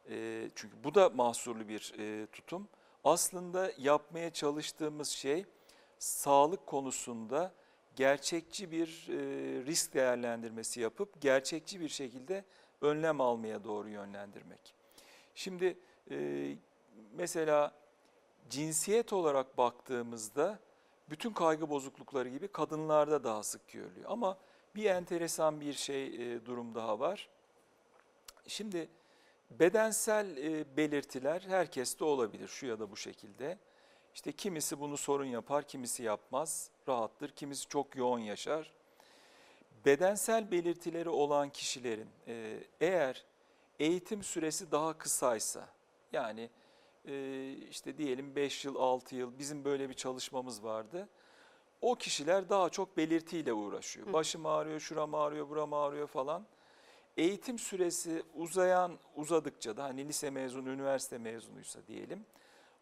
e, çünkü bu da mahsurlu bir e, tutum, aslında yapmaya çalıştığımız şey sağlık konusunda gerçekçi bir e, risk değerlendirmesi yapıp gerçekçi bir şekilde önlem almaya doğru yönlendirmek. Şimdi e, mesela cinsiyet olarak baktığımızda bütün kaygı bozuklukları gibi kadınlarda daha sık görülüyor. Ama bir enteresan bir şey e, durum daha var. Şimdi bedensel belirtiler herkeste olabilir şu ya da bu şekilde. İşte kimisi bunu sorun yapar, kimisi yapmaz, rahattır, kimisi çok yoğun yaşar. Bedensel belirtileri olan kişilerin e, eğer eğitim süresi daha kısaysa, yani e, işte diyelim 5 yıl 6 yıl bizim böyle bir çalışmamız vardı. O kişiler daha çok belirtiyle uğraşıyor. Başım ağrıyor, şuram ağrıyor, buram ağrıyor falan. Eğitim süresi uzayan uzadıkça da hani lise mezunu, üniversite mezunuysa diyelim.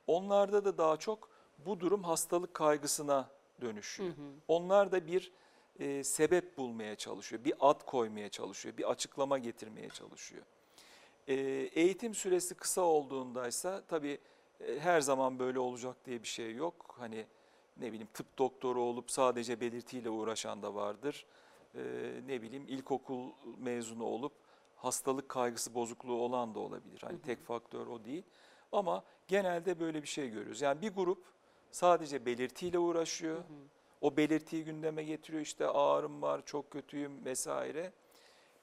Onlarda da daha çok bu durum hastalık kaygısına dönüşüyor. Onlar da bir e, sebep bulmaya çalışıyor, bir ad koymaya çalışıyor, bir açıklama getirmeye çalışıyor. E, eğitim süresi kısa olduğundaysa tabii e, her zaman böyle olacak diye bir şey yok. Hani ne bileyim tıp doktoru olup sadece belirtiyle uğraşan da vardır. E, ne bileyim ilkokul mezunu olup hastalık kaygısı bozukluğu olan da olabilir. Hani tek faktör o değil. Ama genelde böyle bir şey görüyoruz. Yani bir grup sadece belirtiyle uğraşıyor. O belirtiyi gündeme getiriyor. İşte ağrım var, çok kötüyüm vesaire.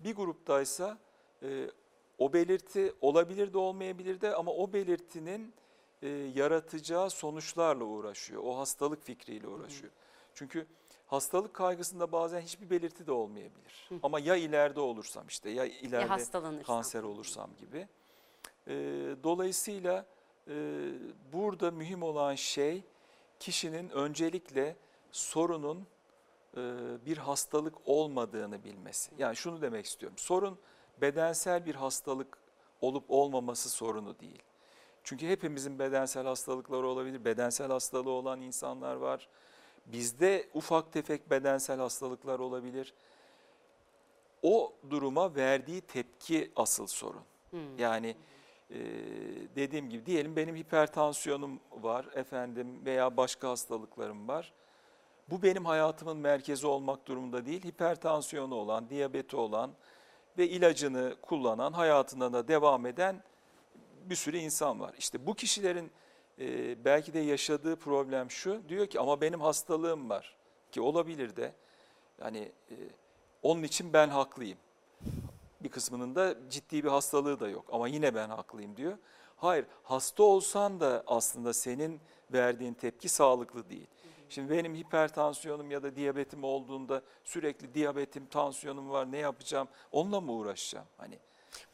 Bir gruptaysa e, o belirti olabilir de olmayabilir de ama o belirtinin e, yaratacağı sonuçlarla uğraşıyor. O hastalık fikriyle uğraşıyor. Çünkü hastalık kaygısında bazen hiçbir belirti de olmayabilir. Ama ya ileride olursam işte ya ileride hastalanırsam. kanser olursam gibi. E, dolayısıyla e, burada mühim olan şey kişinin öncelikle sorunun e, bir hastalık olmadığını bilmesi. Yani şunu demek istiyorum. Sorun bedensel bir hastalık olup olmaması sorunu değil. Çünkü hepimizin bedensel hastalıkları olabilir. Bedensel hastalığı olan insanlar var. Bizde ufak tefek bedensel hastalıklar olabilir. O duruma verdiği tepki asıl sorun. Yani e, dediğim gibi diyelim benim hipertansiyonum var efendim veya başka hastalıklarım var. Bu benim hayatımın merkezi olmak durumunda değil. Hipertansiyonu olan, diyabeti olan ve ilacını kullanan, hayatına da devam eden bir sürü insan var. İşte bu kişilerin e, belki de yaşadığı problem şu. Diyor ki ama benim hastalığım var ki olabilir de. Yani e, onun için ben haklıyım. Bir kısmının da ciddi bir hastalığı da yok ama yine ben haklıyım diyor. Hayır hasta olsan da aslında senin verdiğin tepki sağlıklı değil. Şimdi benim hipertansiyonum ya da diyabetim olduğunda sürekli diyabetim, tansiyonum var ne yapacağım onunla mı uğraşacağım? Hani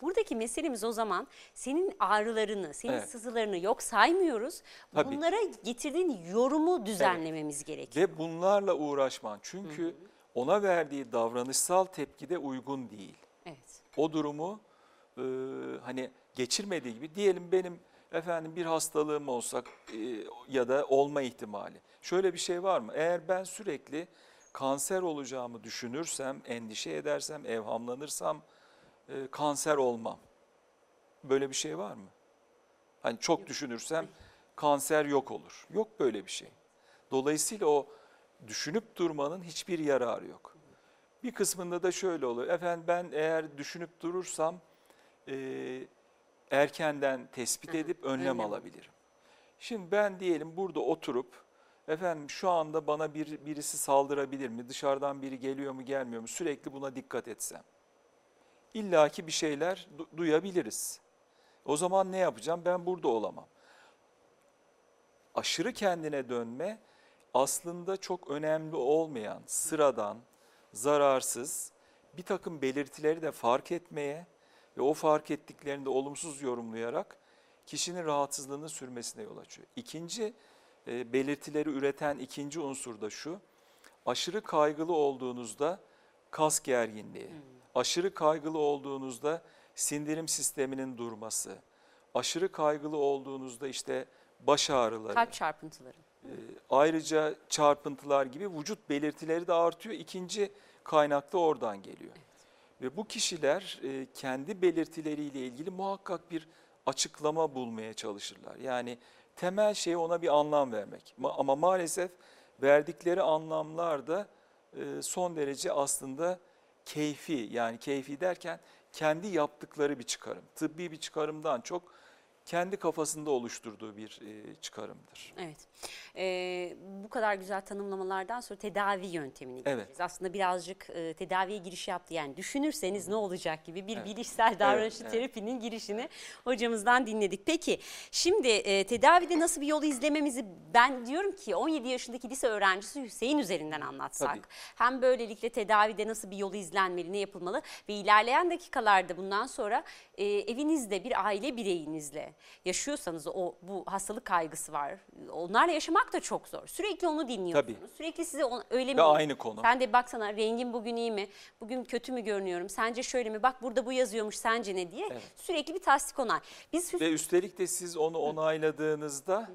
Buradaki meselemiz o zaman senin ağrılarını, senin Evet. sızılarını yok saymıyoruz. Tabii. Bunlara getirdiğin yorumu düzenlememiz gerekiyor. ve bunlarla uğraşman çünkü ona verdiği davranışsal tepki de uygun değil. Evet. o durumu e, hani geçirmediği gibi diyelim benim efendim bir hastalığım olsa e, ya da olma ihtimali. Şöyle bir şey var mı? Eğer ben sürekli kanser olacağımı düşünürsem, endişe edersem, evhamlanırsam e, kanser olmam. Böyle bir şey var mı? Hani çok düşünürsem kanser yok olur. Yok böyle bir şey. Dolayısıyla o düşünüp durmanın hiçbir yararı yok. Bir kısmında da şöyle oluyor. Efendim ben eğer düşünüp durursam e, erkenden tespit edip önlem önlem. alabilirim. Şimdi ben diyelim burada oturup efendim şu anda bana bir birisi saldırabilir mi? Dışarıdan biri geliyor mu gelmiyor mu? Sürekli buna dikkat etsem. İllaki bir şeyler du- duyabiliriz. O zaman ne yapacağım? Ben burada olamam. Aşırı kendine dönme aslında çok önemli olmayan, sıradan, zararsız bir takım belirtileri de fark etmeye ve o fark ettiklerini de olumsuz yorumlayarak kişinin rahatsızlığını sürmesine yol açıyor. İkinci e, belirtileri üreten ikinci unsur da şu, aşırı kaygılı olduğunuzda kas gerginliği, aşırı kaygılı olduğunuzda sindirim sisteminin durması, aşırı kaygılı olduğunuzda işte baş ağrıları, Kalp çarpıntıları. ee, Ayrıca çarpıntılar gibi vücut belirtileri de artıyor. İkinci kaynak da oradan geliyor. Ve bu kişiler e, kendi belirtileriyle ilgili muhakkak bir açıklama bulmaya çalışırlar. Yani temel şey ona bir anlam vermek. Ma- Ama maalesef verdikleri anlamlar da e, son derece aslında keyfi yani keyfi derken kendi yaptıkları bir çıkarım. Tıbbi bir çıkarımdan çok kendi kafasında oluşturduğu bir e, çıkarımdır. Evet. Ee, bu kadar güzel tanımlamalardan sonra tedavi yöntemini Evet. göreceğiz. Aslında birazcık e, tedaviye giriş yaptı. Yani düşünürseniz ne olacak gibi bir Evet. bilişsel davranışçı evet. terapinin girişini hocamızdan dinledik. Peki şimdi e, tedavide nasıl bir yolu izlememizi ben diyorum ki 17 yaşındaki lise öğrencisi Hüseyin üzerinden anlatsak. Tabii. Hem böylelikle tedavide nasıl bir yolu izlenmeli, ne yapılmalı ve ilerleyen dakikalarda bundan sonra e, evinizde bir aile bireyinizle yaşıyorsanız o bu hastalık kaygısı var. Onlarla yaşamak da çok zor. Sürekli onu dinliyorsunuz. Tabii. Sürekli size on- öyle mi? Ve aynı konu. Sen de baksana rengin bugün iyi mi? Bugün kötü mü görünüyorum? Sence şöyle mi? Bak burada bu yazıyormuş sence ne diye. Evet. Sürekli bir tasdik onay. Biz Ve üstelik de siz onu onayladığınızda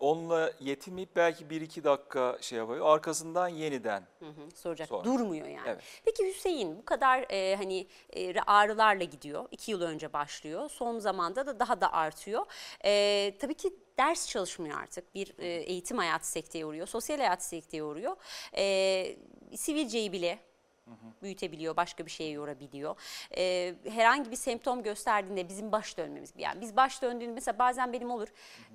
onunla yetinmeyip belki 1-2 dakika şey yapıyor. Arkasından yeniden Hı hı, soracak. Sonra. Durmuyor yani. Evet. Peki Hüseyin bu kadar e, hani e, ağrılarla gidiyor. İki yıl önce başlıyor. Son zamanda da daha da artıyor. E, tabii ki ders çalışmıyor artık. Bir e, eğitim hayatı sekteye uğruyor. Sosyal hayatı sekteye uğruyor. E, sivilceyi bile büyütebiliyor, başka bir şeye yorabiliyor. Ee, herhangi bir semptom gösterdiğinde bizim baş dönmemiz, yani biz baş döndüğünde mesela bazen benim olur,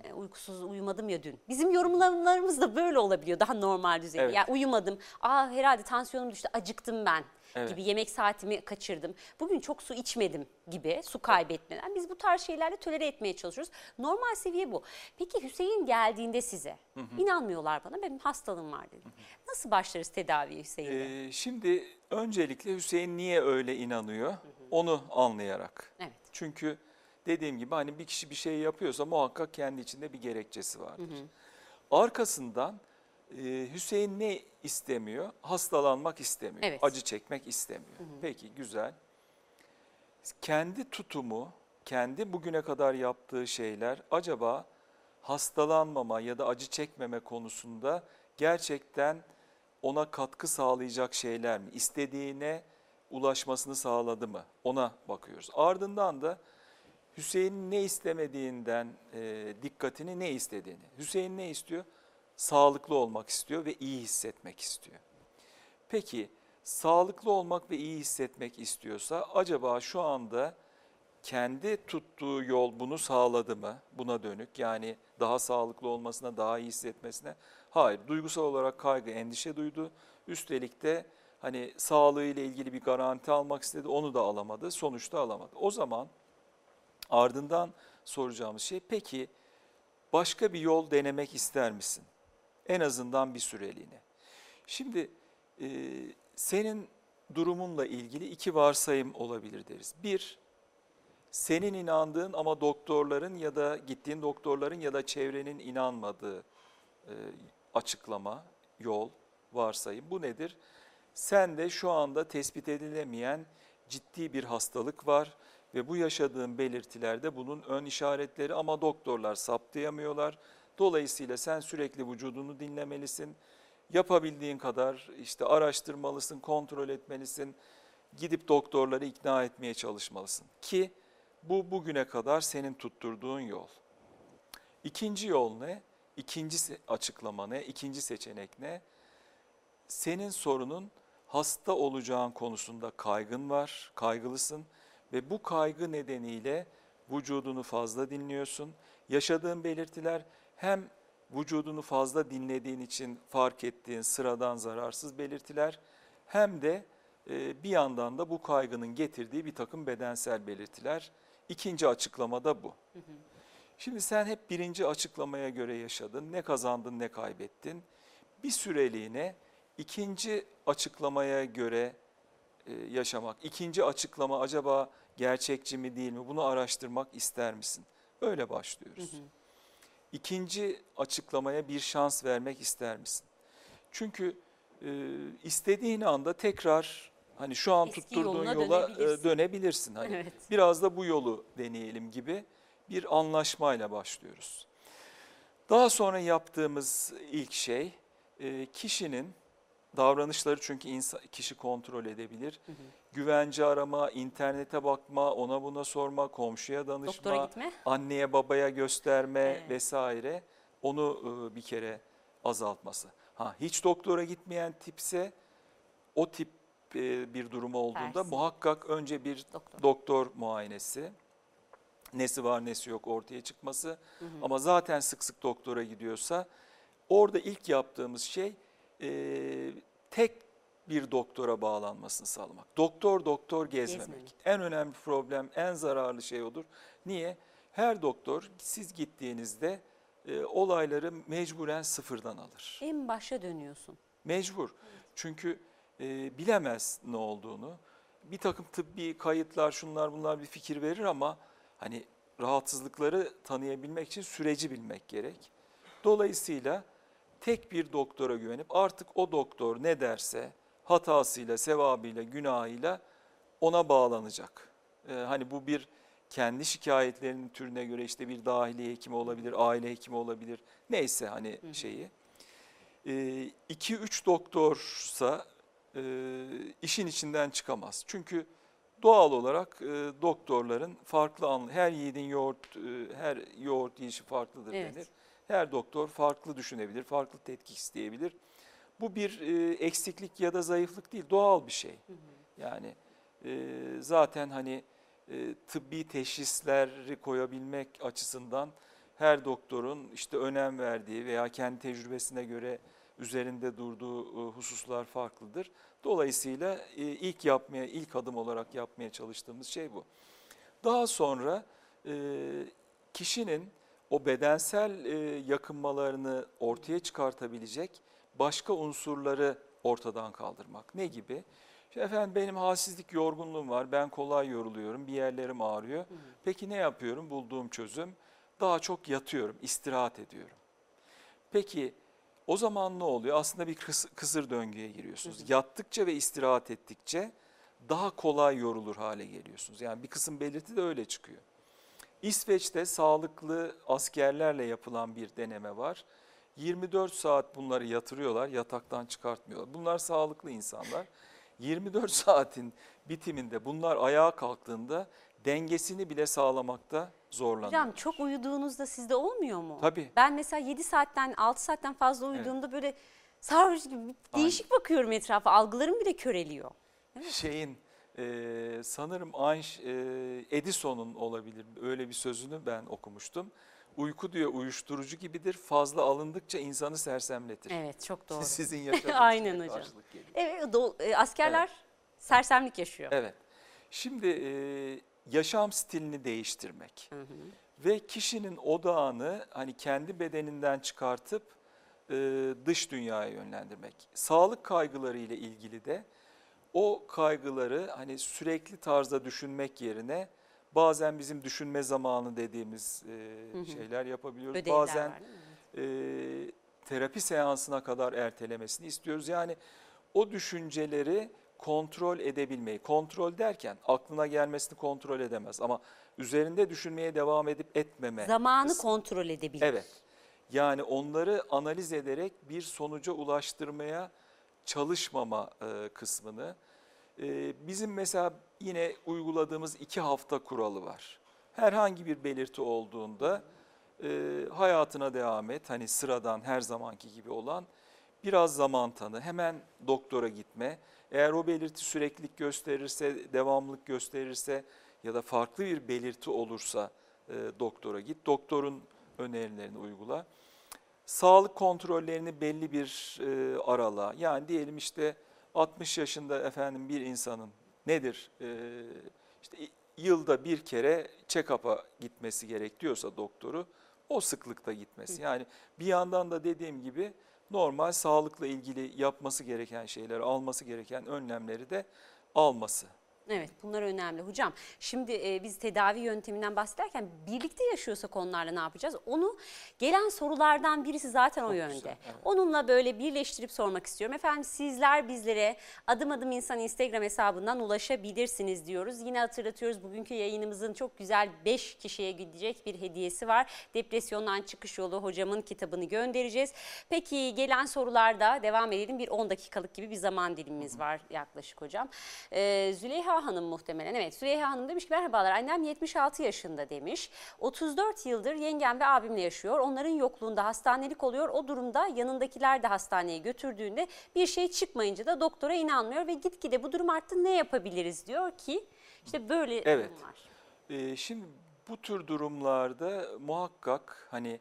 e, uykusuz uyumadım ya dün. Bizim yorumlarımız da böyle olabiliyor, daha normal düzeyde. Evet. Yani uyumadım, aa herhalde tansiyonum düştü, acıktım ben Evet. gibi yemek saatimi kaçırdım. Bugün çok su içmedim gibi su kaybetmeden biz bu tarz şeylerle tolere etmeye çalışıyoruz. Normal seviye bu. Peki Hüseyin geldiğinde size inanmıyorlar bana benim hastalığım var dedi. Nasıl başlarız tedaviye Hüseyin'de? Ee, şimdi öncelikle Hüseyin niye öyle inanıyor onu anlayarak. evet. Çünkü dediğim gibi hani bir kişi bir şey yapıyorsa muhakkak kendi içinde bir gerekçesi vardır. Arkasından e, Hüseyin ne istemiyor? Hastalanmak istemiyor. Evet. Acı çekmek istemiyor. Peki güzel. Kendi tutumu, kendi bugüne kadar yaptığı şeyler acaba hastalanmama ya da acı çekmeme konusunda gerçekten ona katkı sağlayacak şeyler mi? İstediğine ulaşmasını sağladı mı? Ona bakıyoruz. Ardından da Hüseyin'in ne istemediğinden e, dikkatini ne istediğini. Hüseyin ne istiyor? Sağlıklı olmak istiyor ve iyi hissetmek istiyor. Peki sağlıklı olmak ve iyi hissetmek istiyorsa acaba şu anda kendi tuttuğu yol bunu sağladı mı buna dönük? Yani daha sağlıklı olmasına, daha iyi hissetmesine? Hayır, duygusal olarak kaygı, endişe duydu. Üstelik de hani sağlığıyla ilgili bir garanti almak istedi, onu da alamadı, sonuçta alamadı. O zaman ardından soracağımız şey peki başka bir yol denemek ister misin? En azından bir süreliğine. Şimdi e, senin durumunla ilgili iki varsayım olabilir deriz. Bir, senin inandığın ama doktorların ya da gittiğin doktorların ya da çevrenin inanmadığı e, açıklama, yol, varsayım. Bu nedir? Sen de şu anda tespit edilemeyen ciddi bir hastalık var ve bu yaşadığın belirtilerde bunun ön işaretleri ama doktorlar saptayamıyorlar. Dolayısıyla sen sürekli vücudunu dinlemelisin. Yapabildiğin kadar işte araştırmalısın, kontrol etmelisin. Gidip doktorları ikna etmeye çalışmalısın ki bu bugüne kadar senin tutturduğun yol. İkinci yol ne? İkinci açıklama ne? İkinci seçenek ne? Senin sorunun hasta olacağın konusunda kaygın var, kaygılısın ve bu kaygı nedeniyle vücudunu fazla dinliyorsun. Yaşadığın belirtiler hem vücudunu fazla dinlediğin için fark ettiğin sıradan zararsız belirtiler hem de e, bir yandan da bu kaygının getirdiği bir takım bedensel belirtiler. İkinci açıklama da bu. Şimdi sen hep birinci açıklamaya göre yaşadın. Ne kazandın ne kaybettin. Bir süreliğine ikinci açıklamaya göre e, yaşamak. İkinci açıklama acaba gerçekçi mi değil mi? Bunu araştırmak ister misin? Öyle başlıyoruz. İkinci açıklamaya bir şans vermek ister misin? Çünkü e, istediğin anda tekrar hani şu an Eski tutturduğun yola e, dönebilirsin. dönebilirsin. Hani Evet. biraz da bu yolu deneyelim gibi bir anlaşmayla başlıyoruz. Daha sonra yaptığımız ilk şey e, kişinin davranışları çünkü insan, kişi kontrol edebilir. Güvence arama, internete bakma, ona buna sorma, komşuya danışma, Doktora gitme. anneye babaya gösterme Evet. vesaire onu e, bir kere azaltması. Ha hiç doktora gitmeyen tipse o tip e, bir durum olduğunda Tersi. muhakkak önce bir Doktor. doktor muayenesi nesi var nesi yok ortaya çıkması ama zaten sık sık doktora gidiyorsa orada ilk yaptığımız şey e, tek bir doktora bağlanmasını sağlamak. Doktor doktor gezmemek. Gezmemek. En önemli problem, en zararlı şey odur. Niye? Her doktor siz gittiğinizde e, olayları mecburen sıfırdan alır. En başa dönüyorsun. Mecbur. Çünkü e, bilemez ne olduğunu. Bir takım tıbbi kayıtlar şunlar bunlar bir fikir verir ama hani rahatsızlıkları tanıyabilmek için süreci bilmek gerek. Dolayısıyla tek bir doktora güvenip artık o doktor ne derse hatasıyla, sevabıyla, günahıyla ona bağlanacak. Ee, hani bu bir kendi şikayetlerinin türüne göre işte bir dahiliye hekimi olabilir, aile hekimi olabilir. Neyse hani şeyi. 2-3 doktorsa e, işin içinden çıkamaz. Çünkü doğal olarak e, doktorların farklı anlı, her yiğidin yoğurt, e, her yoğurt yiyişi farklıdır Evet. denir. Her doktor farklı düşünebilir, farklı tetkik isteyebilir. Bu bir e, eksiklik ya da zayıflık değil, doğal bir şey. Yani e, zaten hani e, tıbbi teşhisleri koyabilmek açısından her doktorun işte önem verdiği veya kendi tecrübesine göre üzerinde durduğu e, hususlar farklıdır. Dolayısıyla e, ilk yapmaya, ilk adım olarak yapmaya çalıştığımız şey bu. Daha sonra e, kişinin o bedensel e, yakınmalarını ortaya çıkartabilecek başka unsurları ortadan kaldırmak. Ne gibi? İşte efendim benim halsizlik, yorgunluğum var, ben kolay yoruluyorum, bir yerlerim ağrıyor. Peki ne yapıyorum? Bulduğum çözüm daha çok yatıyorum, istirahat ediyorum. Peki o zaman ne oluyor? Aslında bir kıs- kısır döngüye giriyorsunuz. Yattıkça ve istirahat ettikçe daha kolay yorulur hale geliyorsunuz. Yani bir kısım belirti de öyle çıkıyor. İsveç'te sağlıklı askerlerle yapılan bir deneme var. 24 saat bunları yatırıyorlar, yataktan çıkartmıyorlar. Bunlar sağlıklı insanlar. 24 saatin bitiminde bunlar ayağa kalktığında dengesini bile sağlamakta zorlanıyor. Hocam çok uyuduğunuzda sizde olmuyor mu? Tabii. Ben mesela 7 saatten 6 saatten fazla uyuduğumda böyle sarhoş gibi değişik bakıyorum etrafa. Algılarım bile köreliyor. Şeyin e, sanırım Einş, e, Edison'un olabilir öyle bir sözünü ben okumuştum. Uyku diyor uyuşturucu gibidir fazla alındıkça insanı sersemletir. Evet çok doğru. Sizin (laughs) yaşadığınız Aynen şeye hocam. karşılık geliyor. Evet do- e, askerler sersemlik yaşıyor. Evet. Şimdi e, yaşam stilini değiştirmek ve kişinin odağını hani kendi bedeninden çıkartıp e, dış dünyaya yönlendirmek. Sağlık kaygıları ile ilgili de o kaygıları hani sürekli tarzda düşünmek yerine bazen bizim düşünme zamanı dediğimiz e, şeyler yapabiliyoruz. Ödevler bazen var e, terapi seansına kadar ertelemesini istiyoruz. Yani o düşünceleri kontrol edebilmeyi, kontrol derken aklına gelmesini kontrol edemez ama üzerinde düşünmeye devam edip etmeme. Zamanı kısmı. kontrol edebilir. Evet. Yani onları analiz ederek bir sonuca ulaştırmaya çalışmama e, kısmını. E, bizim mesela yine uyguladığımız iki hafta kuralı var. Herhangi bir belirti olduğunda e, hayatına devam et. Hani sıradan her zamanki gibi olan biraz zaman tanı. Hemen doktora gitme. Eğer o belirti süreklilik gösterirse, devamlılık gösterirse ya da farklı bir belirti olursa e, doktora git. Doktorun önerilerini uygula. Sağlık kontrollerini belli bir e, aralığa yani diyelim işte 60 yaşında efendim bir insanın nedir? E, işte yılda bir kere check-up'a gitmesi gerek diyorsa doktoru o sıklıkta gitmesi. Yani bir yandan da dediğim gibi normal sağlıkla ilgili yapması gereken şeyleri, alması gereken önlemleri de alması. Evet bunlar önemli. Hocam şimdi e, biz tedavi yönteminden bahsederken birlikte yaşıyorsak onlarla ne yapacağız? Onu gelen sorulardan birisi zaten o yönde. güzel, evet. Onunla böyle birleştirip sormak istiyorum. Efendim sizler bizlere adım adım insan Instagram hesabından ulaşabilirsiniz diyoruz. Yine hatırlatıyoruz bugünkü yayınımızın çok güzel 5 kişiye gidecek bir hediyesi var. Depresyondan çıkış yolu hocamın kitabını göndereceğiz. Peki gelen sorularda devam edelim. Bir 10 dakikalık gibi bir zaman dilimimiz var yaklaşık hocam. Ee, Züleyha Hanım muhtemelen. Evet Züleyha Hanım demiş ki merhabalar annem 76 yaşında demiş. 34 yıldır yengem ve abimle yaşıyor. Onların yokluğunda hastanelik oluyor. O durumda yanındakiler de hastaneye götürdüğünde bir şey çıkmayınca da doktora inanmıyor ve gitgide bu durum arttı ne yapabiliriz diyor ki işte böyle Evet. durumlar. Ee, şimdi bu tür durumlarda muhakkak hani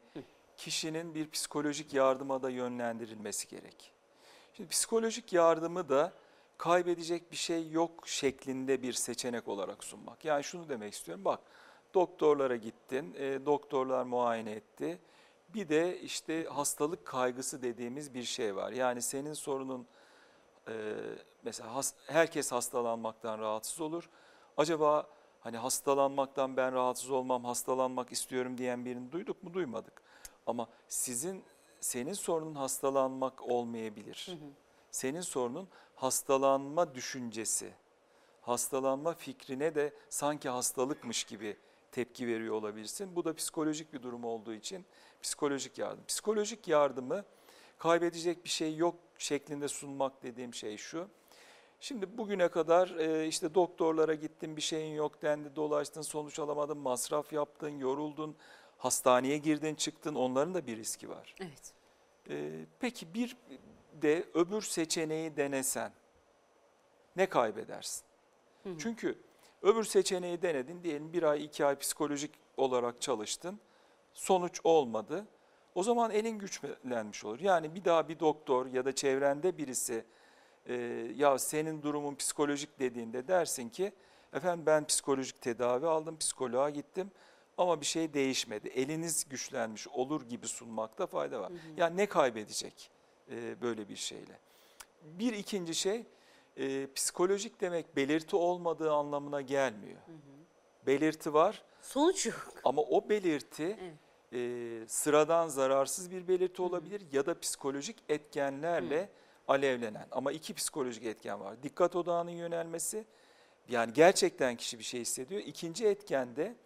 kişinin bir psikolojik yardıma da yönlendirilmesi gerek. Şimdi psikolojik yardımı da kaybedecek bir şey yok şeklinde bir seçenek olarak sunmak. Yani şunu demek istiyorum bak doktorlara gittin, e, doktorlar muayene etti. Bir de işte hastalık kaygısı dediğimiz bir şey var. Yani senin sorunun e, mesela has- herkes hastalanmaktan rahatsız olur. Acaba Hani hastalanmaktan ben rahatsız olmam, hastalanmak istiyorum diyen birini duyduk mu? Duymadık. Ama sizin senin sorunun hastalanmak olmayabilir. Senin sorunun hastalanma düşüncesi. Hastalanma fikrine de sanki hastalıkmış gibi tepki veriyor olabilirsin. Bu da psikolojik bir durum olduğu için psikolojik yardım. Psikolojik yardımı kaybedecek bir şey yok şeklinde sunmak dediğim şey şu. Şimdi bugüne kadar e, işte doktorlara gittin bir şeyin yok dendi dolaştın sonuç alamadın masraf yaptın yoruldun hastaneye girdin çıktın onların da bir riski var. Evet. E, peki bir de öbür seçeneği denesen ne kaybedersin? Çünkü öbür seçeneği denedin diyelim bir ay iki ay psikolojik olarak çalıştın sonuç olmadı. O zaman elin güçlenmiş olur. Yani bir daha bir doktor ya da çevrende birisi e, ya senin durumun psikolojik dediğinde dersin ki efendim ben psikolojik tedavi aldım, psikoloğa gittim ama bir şey değişmedi. Eliniz güçlenmiş olur gibi sunmakta fayda var. Yani ne kaybedecek e, böyle bir şeyle? Bir ikinci şey e, psikolojik demek belirti olmadığı anlamına gelmiyor. Belirti var Sonuç yok. ama o belirti Evet. e, sıradan zararsız bir belirti olabilir ya da psikolojik etkenlerle alevlenen. Ama iki psikolojik etken var. Dikkat odağının yönelmesi, yani gerçekten kişi bir şey hissediyor. İkinci etken de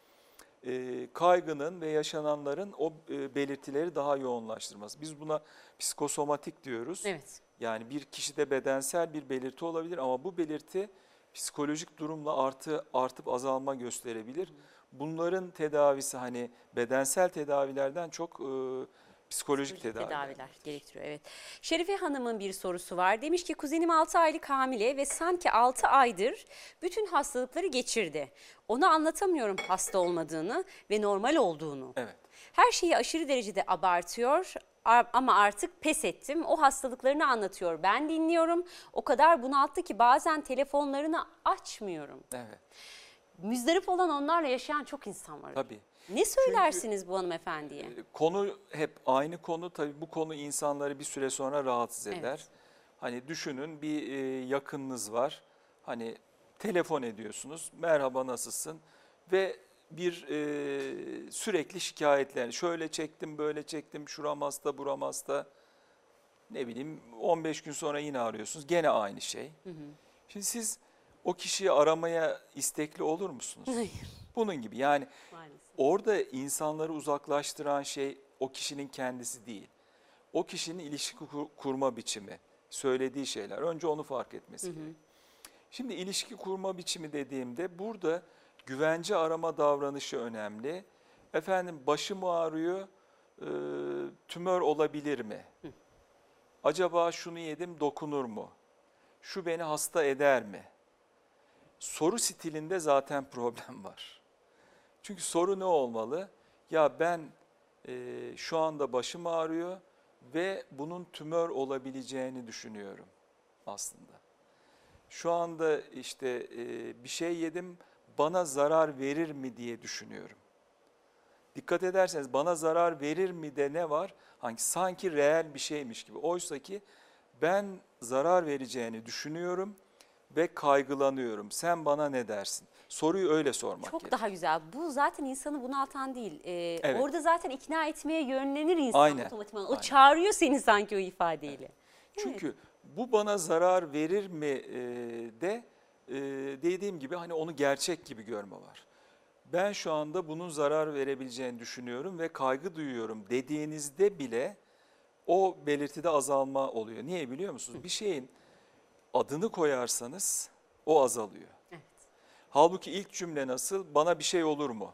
e, kaygının ve yaşananların o e, belirtileri daha yoğunlaştırması. Biz buna psikosomatik diyoruz. Evet. Yani bir kişide bedensel bir belirti olabilir ama bu belirti psikolojik durumla artı artıp azalma gösterebilir. Bunların tedavisi hani bedensel tedavilerden çok e, psikolojik tedaviler. tedaviler gerektiriyor. Evet. Şerife Hanım'ın bir sorusu var. Demiş ki kuzenim 6 aylık hamile ve sanki 6 aydır bütün hastalıkları geçirdi. Ona anlatamıyorum hasta olmadığını ve normal olduğunu. Evet. Her şeyi aşırı derecede abartıyor ama artık pes ettim. O hastalıklarını anlatıyor. Ben dinliyorum. O kadar bunalttı ki bazen telefonlarını açmıyorum. Evet. Müzdarip olan onlarla yaşayan çok insan var. Tabii. Ne söylersiniz bu hanımefendiye? E, Konu hep aynı konu. Tabii bu konu insanları bir süre sonra rahatsız eder. Evet. Hani düşünün bir e, yakınınız var. Hani telefon ediyorsunuz. Merhaba nasılsın? Ve bir e, sürekli şikayetler. Şöyle çektim, böyle çektim. Şuram hasta, buram hasta. Ne bileyim 15 gün sonra yine arıyorsunuz. Gene aynı şey. Şimdi siz o kişiyi aramaya istekli olur musunuz? Hayır. Bunun gibi yani Maalesef. Orada insanları uzaklaştıran şey o kişinin kendisi değil. O kişinin ilişki kur- kurma biçimi, söylediği şeyler. Önce onu fark etmesi gerekiyor. Şimdi ilişki kurma biçimi dediğimde burada güvence arama davranışı önemli. Efendim başım ağrıyor, e, tümör olabilir mi? Acaba şunu yedim dokunur mu? Şu beni hasta eder mi? Soru stilinde zaten (laughs) problem var. Çünkü soru ne olmalı? Ya ben e, şu anda başım ağrıyor ve bunun tümör olabileceğini düşünüyorum aslında. Şu anda işte e, bir şey yedim bana zarar verir mi diye düşünüyorum. Dikkat ederseniz bana zarar verir mi de ne var? Hangi sanki reel bir şeymiş gibi. Oysa ki ben zarar vereceğini düşünüyorum ve kaygılanıyorum. Sen bana ne dersin? Soruyu öyle sormak Çok gerekiyor. daha güzel. Bu zaten insanı bunaltan değil. Ee, Evet. Orada zaten ikna etmeye yönlenir insan Aynen. otomatikman. O Aynen. çağırıyor seni sanki o ifadeyle. Çünkü bu bana zarar verir mi e, de e, dediğim gibi hani onu gerçek gibi görme var. Ben şu anda bunun zarar verebileceğini düşünüyorum ve kaygı duyuyorum dediğinizde bile o belirtide azalma oluyor. Niye biliyor musunuz? Bir şeyin adını koyarsanız o azalıyor. Halbuki ilk cümle nasıl? Bana bir şey olur mu?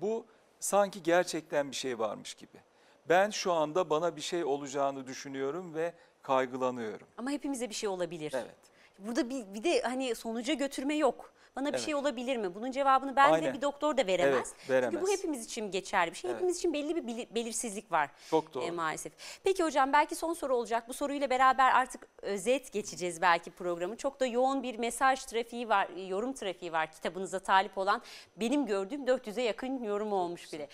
Bu sanki gerçekten bir şey varmış gibi. Ben şu anda bana bir şey olacağını düşünüyorum ve kaygılanıyorum. Ama hepimize bir şey olabilir. Evet. Burada bir, bir de hani sonuca götürme yok. Bana bir Evet. şey olabilir mi? Bunun cevabını ben de Aynen. bir doktor da veremez. Evet, veremez. Çünkü bu hepimiz için geçerli bir şey. Evet. Hepimiz için belli bir beli- belirsizlik var. Çok doğru. e, maalesef. Peki hocam belki son soru olacak. Bu soruyla beraber artık özet geçeceğiz belki programı. Çok da yoğun bir mesaj trafiği var, yorum trafiği var kitabınıza talip olan. Benim gördüğüm 400'e yakın yorum olmuş bile.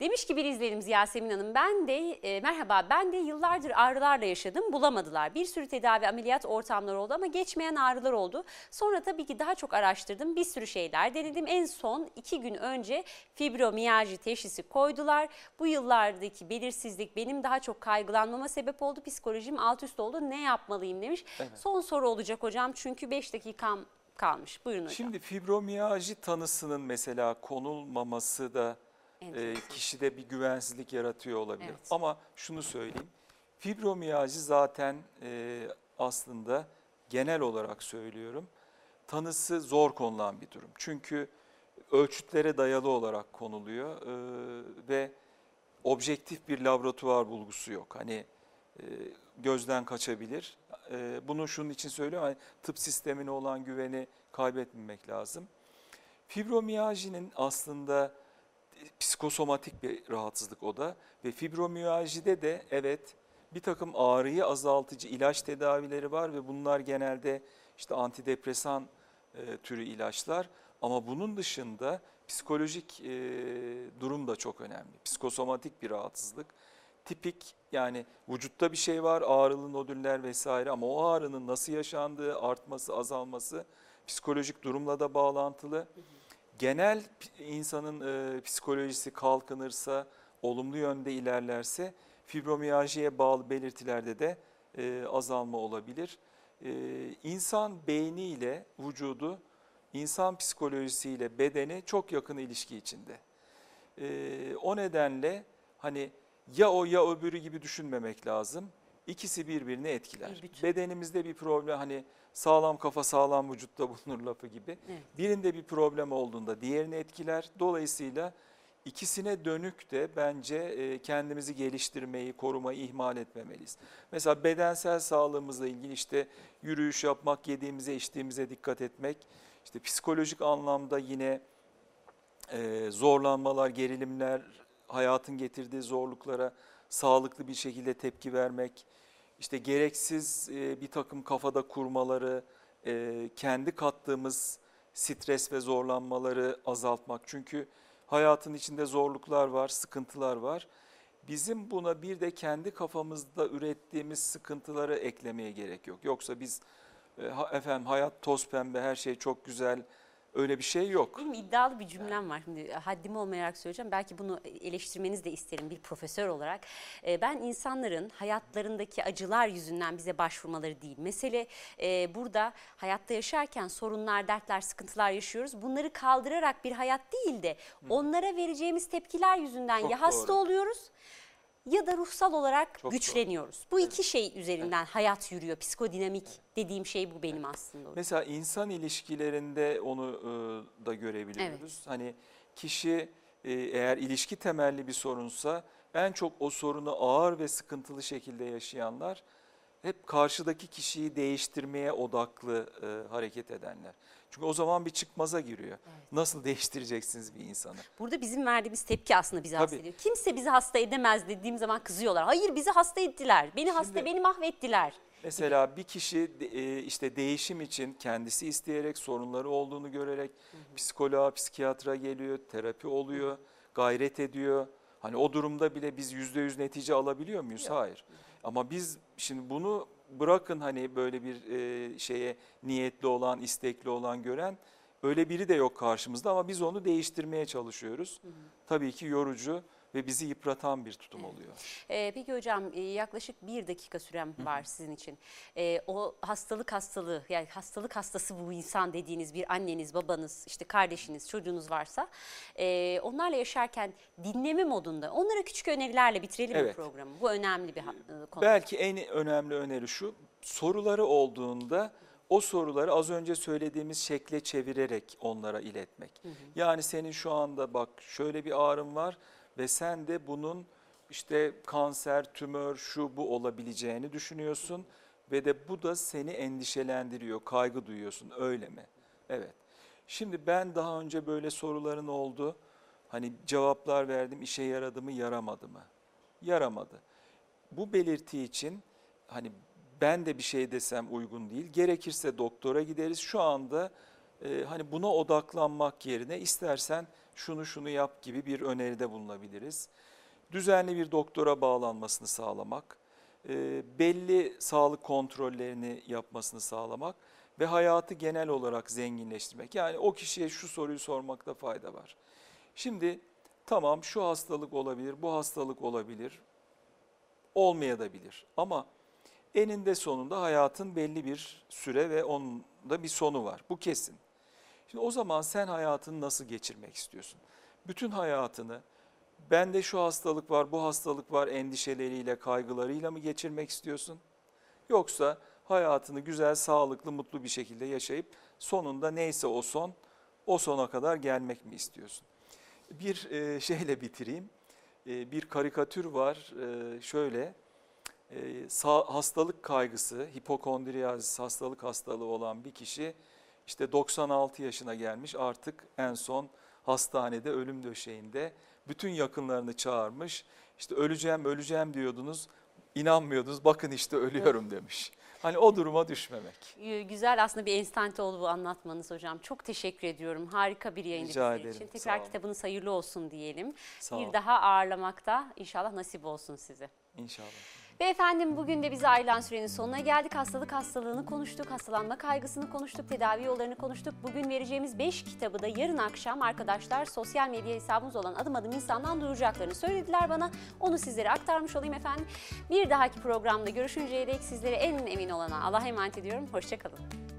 Demiş ki bir izleyenimiz Yasemin Hanım ben de e, merhaba ben de yıllardır ağrılarla yaşadım bulamadılar. Bir sürü tedavi ameliyat ortamları oldu ama geçmeyen geçmeyen ağrılar oldu. Sonra tabii ki daha çok araştırdım. Bir sürü şeyler denedim. En son iki gün önce fibromiyalji teşhisi koydular. Bu yıllardaki belirsizlik benim daha çok kaygılanmama sebep oldu. Psikolojim alt üst oldu. Ne yapmalıyım demiş. Evet. Son soru olacak hocam çünkü 5 dakikam kalmış. Buyurun hocam. Şimdi fibromiyalji tanısının mesela konulmaması da e, kişide bir güvensizlik yaratıyor olabilir. Evet. Ama şunu söyleyeyim. Fibromiyalji zaten e, aslında genel olarak söylüyorum. Tanısı zor konulan bir durum. Çünkü ölçütlere dayalı olarak konuluyor e, ve objektif bir laboratuvar bulgusu yok. Hani e, gözden kaçabilir. E, bunu şunun için söylüyorum. Hani tıp sistemine olan güveni kaybetmemek lazım. Fibromiyajinin aslında psikosomatik bir rahatsızlık o da ve fibromiyajide de evet bir takım ağrıyı azaltıcı ilaç tedavileri var ve bunlar genelde işte antidepresan e, türü ilaçlar ama bunun dışında psikolojik e, durum da çok önemli. Psikosomatik bir rahatsızlık. Tipik yani vücutta bir şey var ağrılı nodüller vesaire ama o ağrının nasıl yaşandığı artması azalması psikolojik durumla da bağlantılı. Genel insanın e, psikolojisi kalkınırsa olumlu yönde ilerlerse fibromiyaljiye bağlı belirtilerde de e, azalma olabilir. E, insan beyniyle vücudu, insan psikolojisiyle bedeni çok yakın ilişki içinde. E, o nedenle hani ya o ya öbürü gibi düşünmemek lazım. İkisi birbirini etkiler. Bir. Bedenimizde bir problem hani sağlam kafa sağlam vücutta bulunur lafı gibi. Evet. Birinde bir problem olduğunda diğerini etkiler. Dolayısıyla ikisine dönük de bence e, kendimizi geliştirmeyi, korumayı ihmal etmemeliyiz. Mesela bedensel sağlığımızla ilgili işte yürüyüş yapmak, yediğimize, içtiğimize dikkat etmek. İşte psikolojik anlamda yine e, zorlanmalar, gerilimler, hayatın getirdiği zorluklara sağlıklı bir şekilde tepki vermek, işte gereksiz e, bir takım kafada kurmaları, e, kendi kattığımız stres ve zorlanmaları azaltmak. Çünkü hayatın içinde zorluklar var, sıkıntılar var. Bizim buna bir de kendi kafamızda ürettiğimiz sıkıntıları eklemeye gerek yok. Yoksa biz e, efendim hayat toz pembe, her şey çok güzel. Öyle bir şey yok. Benim iddialı bir cümlem var. Şimdi haddim olmayarak söyleyeceğim. Belki bunu eleştirmenizi de isterim bir profesör olarak. Ee, Ben insanların hayatlarındaki acılar yüzünden bize başvurmaları değil. Mesele e, burada hayatta yaşarken sorunlar, dertler, sıkıntılar yaşıyoruz. Bunları kaldırarak bir hayat değil de onlara vereceğimiz tepkiler yüzünden Çok ya hasta doğru. oluyoruz ya da ruhsal olarak Çok güçleniyoruz. Bu iki şey üzerinden hayat yürüyor. Psikodinamik dediğim şey bu benim aslında. Mesela insan ilişkilerinde onu e, da görebiliyoruz. Hani kişi e, eğer ilişki temelli bir sorunsa en çok o sorunu ağır ve sıkıntılı şekilde yaşayanlar hep karşıdaki kişiyi değiştirmeye odaklı e, hareket edenler. Çünkü o zaman bir çıkmaza giriyor. Nasıl değiştireceksiniz bir insanı? Burada bizim verdiğimiz tepki aslında bizi hasta Tabii. ediyor. Kimse bizi hasta edemez dediğim zaman kızıyorlar. Hayır bizi hasta ettiler. Beni hasta, Şimdi- beni mahvettiler. Mesela bir kişi e, işte değişim için kendisi isteyerek sorunları olduğunu görerek psikoloğa, psikiyatra geliyor, terapi oluyor, gayret ediyor. Hani o durumda bile biz yüzde yüz netice alabiliyor muyuz? Hayır. Ama biz şimdi bunu bırakın hani böyle bir e, şeye niyetli olan, istekli olan gören öyle biri de yok karşımızda ama biz onu değiştirmeye çalışıyoruz. Tabii ki yorucu ve bizi yıpratan bir tutum oluyor. Ee, peki hocam e, yaklaşık bir dakika sürem var sizin için. Ee, o hastalık hastalığı yani hastalık hastası bu insan dediğiniz bir anneniz, babanız, işte kardeşiniz, çocuğunuz varsa e, onlarla yaşarken dinleme modunda onlara küçük önerilerle bitirelim Evet. programı. Bu önemli bir e, konu. Belki en önemli öneri şu, soruları olduğunda o soruları az önce söylediğimiz şekle çevirerek onlara iletmek. Yani senin şu anda bak şöyle bir ağrın var ve sen de bunun işte kanser, tümör, şu bu olabileceğini düşünüyorsun ve de bu da seni endişelendiriyor, kaygı duyuyorsun öyle mi? Evet. Şimdi ben daha önce böyle soruların oldu. Hani cevaplar verdim, işe yaradı mı, yaramadı mı? Yaramadı bu belirti için hani ben de bir şey desem uygun değil. Gerekirse doktora gideriz. Şu anda e, hani buna odaklanmak yerine istersen şunu şunu yap gibi bir öneride bulunabiliriz. Düzenli bir doktora bağlanmasını sağlamak, e, belli sağlık kontrollerini yapmasını sağlamak ve hayatı genel olarak zenginleştirmek. Yani o kişiye şu soruyu sormakta fayda var. Şimdi tamam şu hastalık olabilir, bu hastalık olabilir, olmayabilir ama eninde sonunda hayatın belli bir süre ve onun da bir sonu var. Bu kesin. Şimdi o zaman sen hayatını nasıl geçirmek istiyorsun? Bütün hayatını bende şu hastalık var, bu hastalık var endişeleriyle, kaygılarıyla mı geçirmek istiyorsun? Yoksa hayatını güzel, sağlıklı, mutlu bir şekilde yaşayıp sonunda neyse o son, o sona kadar gelmek mi istiyorsun? Bir e, (laughs) şeyle bitireyim. E, bir karikatür var. E, şöyle hastalık kaygısı, hipokondriyazis hastalık hastalığı olan bir kişi işte 96 yaşına gelmiş artık en son hastanede ölüm döşeğinde bütün yakınlarını çağırmış. İşte öleceğim öleceğim diyordunuz inanmıyordunuz bakın işte ölüyorum demiş. Hani o duruma düşmemek. Ee, Güzel aslında bir bu anlatmanız hocam. Çok teşekkür ediyorum. Harika bir yayındı Rica ederim. için. Tekrar kitabınız hayırlı olsun diyelim. Sağ bir olun. daha ağırlamakta inşallah nasip olsun size. İnşallah. Ve efendim bugün de biz ayrılan sürenin sonuna geldik. Hastalık hastalığını konuştuk, hastalanma kaygısını konuştuk, tedavi yollarını konuştuk. Bugün vereceğimiz 5 kitabı da yarın akşam arkadaşlar sosyal medya hesabımız olan Adım Adım insandan duyuracaklarını söylediler bana. Onu sizlere aktarmış olayım efendim. Bir dahaki programda görüşünceye dek sizlere en emin olana Allah'a emanet ediyorum. Hoşçakalın.